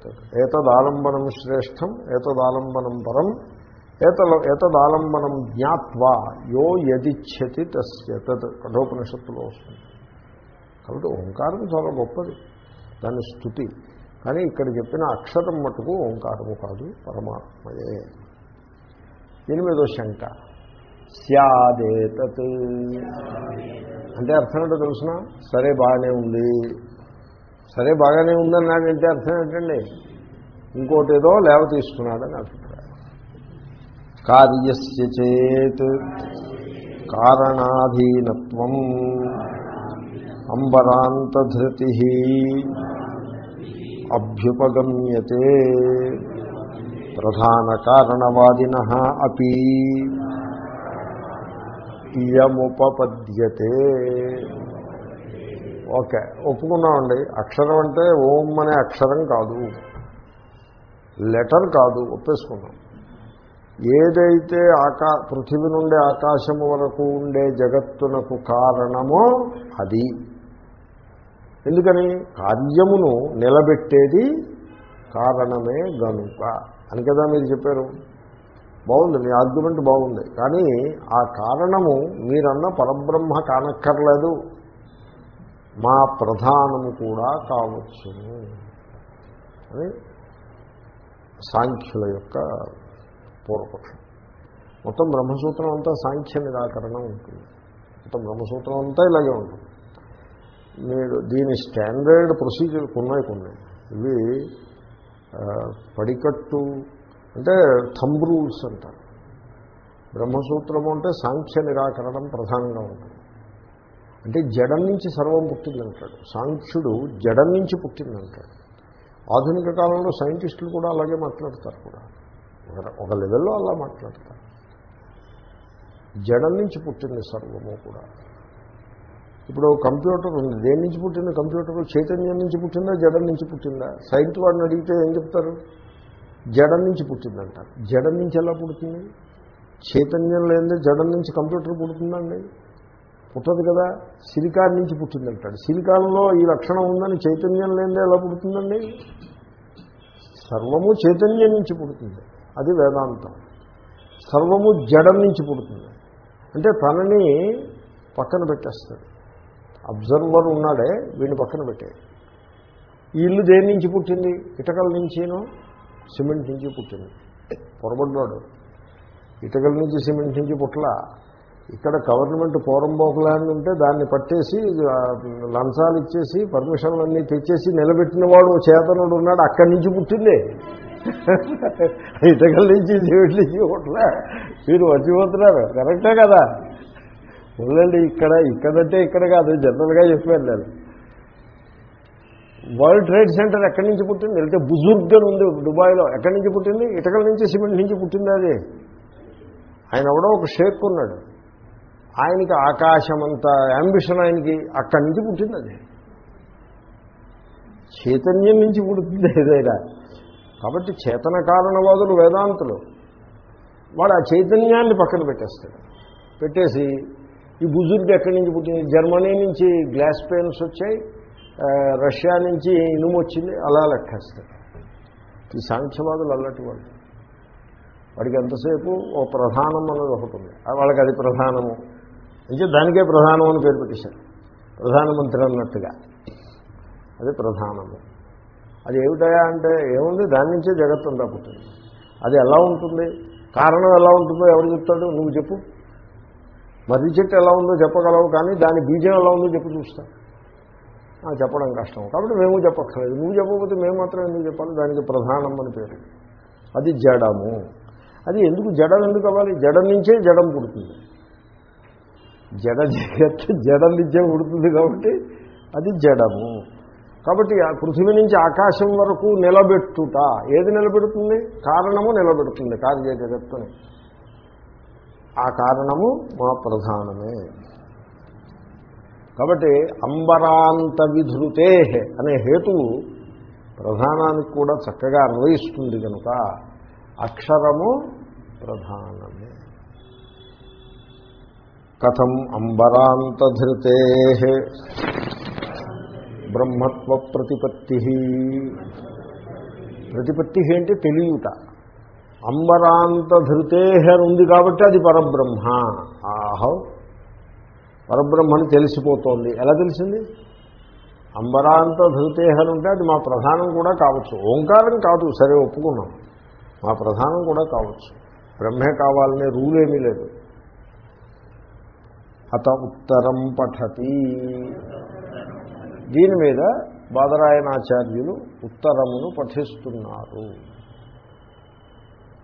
ఏతదాలంబనం శ్రేష్టం ఏతదాలంబనం పరం ఏత ఏతదాలంబనం జ్ఞాత్వా యో యదిచ్చతి తస్యతత్ కఠోపనిషత్తులో వస్తుంది. కాబట్టి ఓంకారం చాలా గొప్పది. దాని స్థుతి. కానీ ఇక్కడ చెప్పిన అక్షరం మటుకు ఓంకారము కాదు పరమాత్మయే. దీని మీద శంక. స్యాదేతత్. అంటే అర్థం ఏంటో తెలుసిన? సరే బాగానే ఉంది. సరే బాగానే ఉందన్నాడంటే అర్థం ఏంటండి? ఇంకోటి ఏదో లేవ తీసుకున్నాడని అభిప్రాయం. కార్యస్య చేత్ కారణాధీనత్వం అంబరాంతధృతి అభ్యుపగమ్యతే ప్రధాన కారణవాదిన అపి. ఇయముపపద్యతే. ఓకే ఒప్పుకున్నామండి. అక్షరం అంటే ఓం అనే అక్షరం కాదు. లెటర్ కాదు ఒప్పేసుకున్నాం. ఏదైతే ఆకా పృథివీ నుండి ఆకాశము వరకు ఉండే జగత్తునకు కారణమో అది. ఎందుకని? కార్యమును నిలబెట్టేది కారణమే గనుక. అని కదా మీరు చెప్పారు. బాగుంది మీ ఆర్గ్యుమెంట్ బాగుంది. కానీ ఆ కారణము మీరన్న పరబ్రహ్మ కానక్కర్లేదు. మా ప్రధానము కూడా కావచ్చును అని సాంఖ్యుల యొక్క పూర్వపక్షం. మొత్తం బ్రహ్మసూత్రం అంతా సాంఖ్య నిరాకరణ ఉంటుంది. మొత్తం బ్రహ్మసూత్రం అంతా ఇలాగే ఉంటుంది. మీరు దీని స్టాండర్డ్ ప్రొసీజర్ ఉన్నాయి కొన్ని. ఇవి పడికట్టు అంటే థంబ్ రూల్స్ అంటారు. బ్రహ్మసూత్రము అంటే సాంఖ్య నిరాకరణం ప్రధానంగా ఉంటుంది. అంటే జడం నుంచి సర్వం పుట్టిందంటాడు. సాంఖ్యుడు జడం నుంచి పుట్టిందంటాడు. ఆధునిక కాలంలో సైంటిస్టులు కూడా అలాగే మాట్లాడతారు కూడా. ఒక- లెవెల్లో అలా మాట్లాడతారు. జడం నుంచి పుట్టింది సర్వము కూడా. ఇప్పుడు కంప్యూటర్ ఉంది. దేని నుంచి పుట్టింది కంప్యూటర్? చైతన్యం నుంచి పుట్టిందా? జడం నుంచి పుట్టిందా? సైన్స్ వాడిని అడిగితే ఏం చెప్తారు? జడం నుంచి పుట్టిందంటారు. జడం నుంచి ఎలా పుడుతుంది? చైతన్యం లేనిదే జడం నుంచి కంప్యూటర్ పుడుతుందండి పుట్టదు కదా. సిలికాన్ నుంచి పుట్టింది అంటాడు. సిలికాన్లో ఈ లక్షణం ఉందని చైతన్యం లేనిదే ఎలా పుడుతుందండి? సర్వము చైతన్యం నుంచి పుడుతుంది. అది వేదాంతం. సర్వము జడం నుంచి పుడుతుంది. అంటే తనని పక్కన పెట్టేస్తాడు. అబ్జర్వర్ ఉన్నాడే వీడిని పక్కన పెట్టేది ఈ ఇల్లు దేని నుంచి పుట్టింది? ఇటకల నుంచిను? సిమెంట్ నుంచి పుట్టింది. పొరబడ్డాడు. ఇటకల నుంచి సిమెంట్ నుంచి పుట్టలా? ఇక్కడ గవర్నమెంట్ పోరంబోకలాండ్ ఉంటే దాన్ని పట్టేసి లంచాలు ఇచ్చేసి పర్మిషన్లన్నీ తెచ్చేసి నిలబెట్టిన వాడు చేతనుడు ఉన్నాడు. అక్కడి నుంచి పుట్టింది ఇటకల నుంచి సిమెంట్ నుంచి పుట్ల మీరు మర్చిపోతున్నారు. కరెక్టే కదా. ఉండండి ఇక్కడ ఇక్కడంటే ఇక్కడ కాదు. జనరల్గా చెప్పాను నేను. వరల్డ్ ట్రేడ్ సెంటర్ ఎక్కడి నుంచి పుట్టింది? అంటే బుజుర్గ్ అని ఉంది దుబాయ్లో. ఎక్కడి నుంచి పుట్టింది? ఇటకల నుంచి సిమెంట్ నుంచి పుట్టింది అది. ఆయన ఎవడో ఒక షేక్ ఉన్నాడు. ఆయనకి ఆకాశం అంత యాంబిషన్ ఆయనకి అక్కడి నుంచి పుట్టింది అది చైతన్యం నుంచి పుడుతుంది ఏదైనా. కాబట్టి చేతన కారణవాదులు వేదాంతులు. వాడు ఆ చైతన్యాన్ని పక్కన పెట్టేస్తాడు. పెట్టేసి ఈ బుజుర్గ్ ఎక్కడి నుంచి పుట్టింది? జర్మనీ నుంచి గ్లాస్ పెయిన్స్ వచ్చాయి రష్యా నుంచి ఇనుము వచ్చింది అలా లెక్కేస్తాడు. ఈ సాంఖ్యవాదులు అల్లటి వాళ్ళు. వాడికి ఎంతసేపు? ఓ ప్రధానం అన్నది ఒకటి ఉంది. వాళ్ళకి అది ప్రధానము. అయితే దానికే ప్రధానం అని పేరు పెట్టేశారు. ప్రధానమంత్రి అన్నట్టుగా. అది ప్రధానము. అది ఏమిటయా అంటే ఏముంది? దాని నుంచే జగత్తంతా పుట్టింది. అది ఎలా ఉంటుంది? కారణం ఎలా ఉంటుందో ఎవరు చెప్తాడు? నువ్వు చెప్పు. మర్రి చెట్టు ఎలా ఉందో చెప్పగలవు కానీ దాని బీజం ఎలా ఉందో చెప్పు చూస్తా. చెప్పడం కష్టం. కాబట్టి మేము చెప్పక్కర్లేదు. నువ్వు చెప్పకపోతే మేము మాత్రం ఎందుకు చెప్పాలి? దానికి ప్రధానం అని పేరు. అది జడము. అది ఎందుకు జడం ఎందుకు అవ్వాలి? జడం నుంచే జడం పుడుతుంది. జడ జగత్ జడ నుంచే పుడుతుంది కాబట్టి అది జడము. కాబట్టి ఆ పృథివీ నుంచి ఆకాశం వరకు నిలబెట్టుట. ఏది నిలబెడుతుంది? కారణము నిలబెడుతుంది. కార్య జగత్తుని ఆ కారణము మా ప్రధానమే. కాబట్టి అంబరాంత విధృతే అనే హేతువు ప్రధానానికి కూడా చక్కగా అన్వయిస్తుంది కనుక అక్షరము ప్రధానము. కథం అంబరాంతధృతే. బ్రహ్మత్వ ప్రతిపత్తి. ప్రతిపత్తి అంటే తెలియట. అంబరాంతధృతే అని ఉంది కాబట్టి అది పరబ్రహ్మ. ఆహో. పరబ్రహ్మని తెలిసిపోతోంది. ఎలా తెలిసింది? అంబరాంత ధృతేహన్ ఉంటే అది మా ప్రధానం కూడా కావచ్చు. ఓంకారం కాదు. సరే ఒప్పుకున్నాం. మా ప్రధానం కూడా కావచ్చు. బ్రహ్మే కావాలనే రూల్ ఏమీ లేదు. అత ఉత్తరం పఠతి. దీని మీద బాదరాయణాచార్యులు ఉత్తరమును పఠిస్తున్నారు.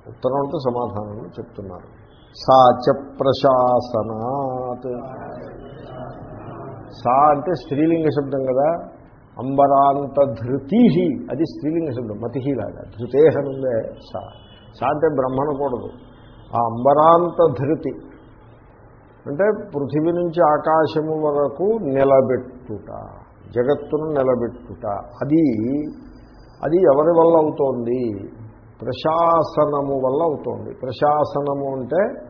ఉత్తరంతో సమాధానం చెప్తున్నారు. సాచ ప్రశాసనాత్. సా అంటే స్త్రీలింగ శబ్దం కదా. అంబరాంత ధృతి అది స్త్రీలింగ శబ్దం మతిహి లాగా. ధృతేహనుందే సా. సా అంటే బ్రహ్మనకూడదు ఆ అంబరాంత ధృతి అంటే పృథివీ నుంచి ఆకాశము వరకు నిలబెట్టుట జగత్తును నిలబెట్టుట. అది అది ఎవరి వల్ల అవుతోంది? ప్రశాసనము వల్ల అవుతోంది. ప్రశాసనము అంటే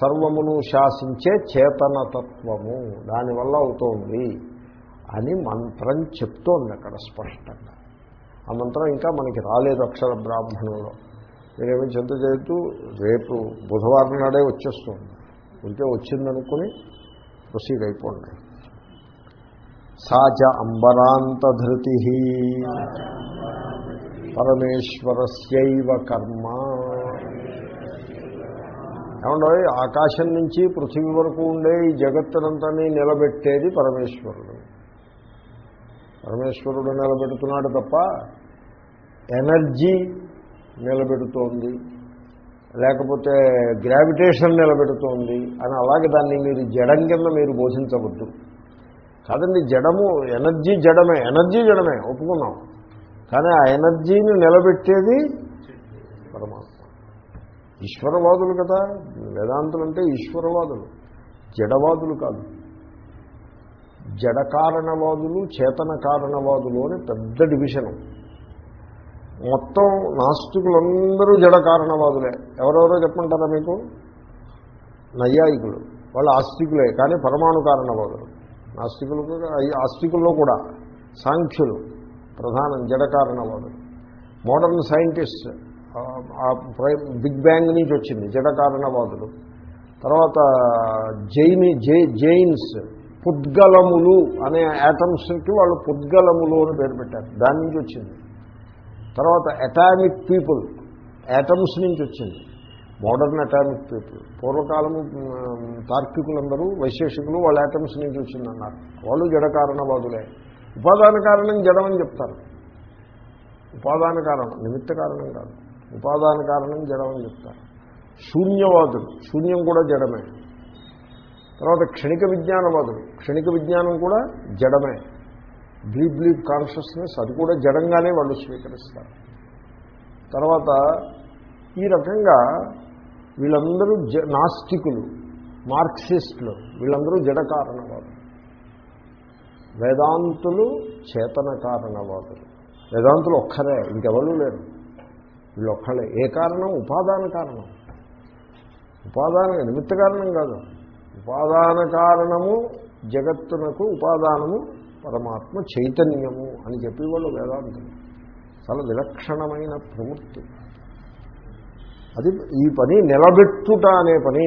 సర్వమును శాసించే చేతనతత్వము. దానివల్ల అవుతోంది అని మంత్రం చెప్తోంది అక్కడ స్పష్టంగా. ఆ మంత్రం ఇంకా మనకి రాలేదు అక్షర బ్రాహ్మణంలో మీరేమి చింత చేస్తూ రేపు బుధవారం నాడే వచ్చేస్తుంది. ఉంటే వచ్చిందనుకుని ప్రొసీడ్ అయిపోండి. సాచ అంబరాంతధృతి. పరమేశ్వరస్యవ కర్మ. ఏమండో ఆకాశం నుంచి పృథివీ వరకు ఉండే ఈ జగత్తునంతని నిలబెట్టేది పరమేశ్వరుడు. పరమేశ్వరుడు నిలబెడుతున్నాడు తప్ప ఎనర్జీ నిలబెడుతోంది. లేకపోతే గ్రావిటేషన్ నిలబెడుతోంది అని అలాగే దాన్ని మీరు జడం కింద మీరు బోధించవద్దు. కాదండి జడము ఎనర్జీ జడమే ఎనర్జీ జడమే ఒప్పుకున్నాం. కానీ ఆ ఎనర్జీని నిలబెట్టేది పరమాత్మ. ఈశ్వరవాదులు కదా వేదాంతులు అంటే ఈశ్వరవాదులు జడవాదులు కాదు. జడ కారణవాదులు చేతన కారణవాదులు అని పెద్ద డివిజను. మొత్తం నాస్తికులందరూ జడ కారణవాదులే. ఎవరెవరో చెప్పమంటారా మీకు? నైయాయికులు. వాళ్ళు ఆస్తికులే కానీ పరమాణు కారణవాదులు. నాస్తికులు ఆస్తికుల్లో కూడా సాంఖ్యులు ప్రధానం జడ కారణవాదులు. మోడర్న్ సైంటిస్ట్ బిగ్ బ్యాంగ్ నుంచి వచ్చింది జడ కారణవాదులు. తర్వాత జైని జై జైన్స్ పుద్గలములు అనే యాటమ్స్కి వాళ్ళు పుద్గలములు అని పేరు పెట్టారు. దాని నుంచి వచ్చింది. తర్వాత అటామిక్ పీపుల్ యాటమ్స్ నుంచి వచ్చింది. Modern atomic people. పూర్వకాలము తార్కికులందరూ వైశేషికులు వాళ్ళ యాటమ్స్ నుంచి వచ్చిందన్నారు. వాళ్ళు జడ కారణవాదులే. ఉపాదాన కారణం జడమని చెప్తారు. ఉపాదాన కారణం నిమిత్త కారణం కాదు. ఉపాదాన కారణం జడమని చెప్తారు. శూన్యవాదులు శూన్యం కూడా జడమే. తర్వాత క్షణిక విజ్ఞానవాదులు. క్షణిక విజ్ఞానం కూడా జడమే. బ్లీప్ బ్లీప్ కాన్షియస్నెస్ అది కూడా జడంగానే వాళ్ళు స్వీకరిస్తారు. తర్వాత ఈ రకంగా వీళ్ళందరూ జ నాస్తికులు మార్క్సిస్టులు వీళ్ళందరూ జడ కారణవాదులు. వేదాంతులు చేతన కారణవాదులు. వేదాంతులు ఒక్కరే ఇంకెవరూ లేరు. వీళ్ళు ఒక్కలే ఏ కారణం? ఉపాదాన కారణం. ఉపాదాన నిమిత్త కారణం కాదు. ఉపాదాన కారణము జగత్తునకు ఉపాదానము పరమాత్మ చైతన్యము అని చెప్పేవాళ్ళు వేదాంతం చాలా విలక్షణమైన ప్రవృత్తి అది ఈ పని నిలబెట్టుట అనే పని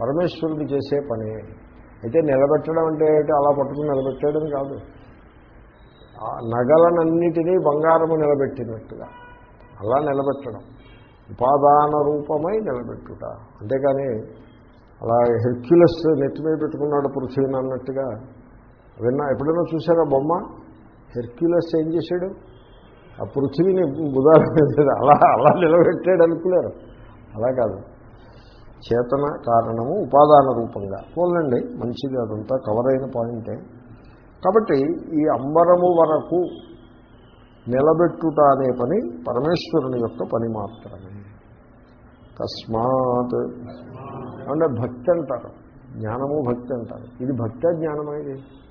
పరమేశ్వరుడు చేసే పని. అయితే నిలబెట్టడం అంటే ఏంటి అలా పట్టుకుని నిలబెట్టడం కాదు. ఆ నగలనన్నిటినీ బంగారము నిలబెట్టినట్టుగా. అలా నిలబెట్టడం. ఉపాదాన రూపమై నిలబెట్టుట. అంతేకాని అలా హెర్క్యులస్ నెత్తి మీద పెట్టుకున్నాడు పృథ్వీని అన్నట్టుగా విన్నా ఎప్పుడైనా చూసారా బొమ్మ? హెర్క్యులస్ ఏం చేశాడు? ఆ పృథ్వీని మీద [LAUGHS] అలా అలా నిలబెట్టాడు అనుకున్నారు. అలా కాదు. చేతన కారణము ఉపాదాన రూపంగా. పోలండి మంచిది అదంతా కవర్ అయిన పాయింటే కాబట్టి ఈ అంబరము వరకు నిలబెట్టుట అనే పని పరమేశ్వరుని యొక్క పని మాత్రమే. తస్మాత్. అంటే భక్తి అంటారు. జ్ఞానము భక్తి అంటారు. ఇది భక్తి జ్ఞానమా ఇది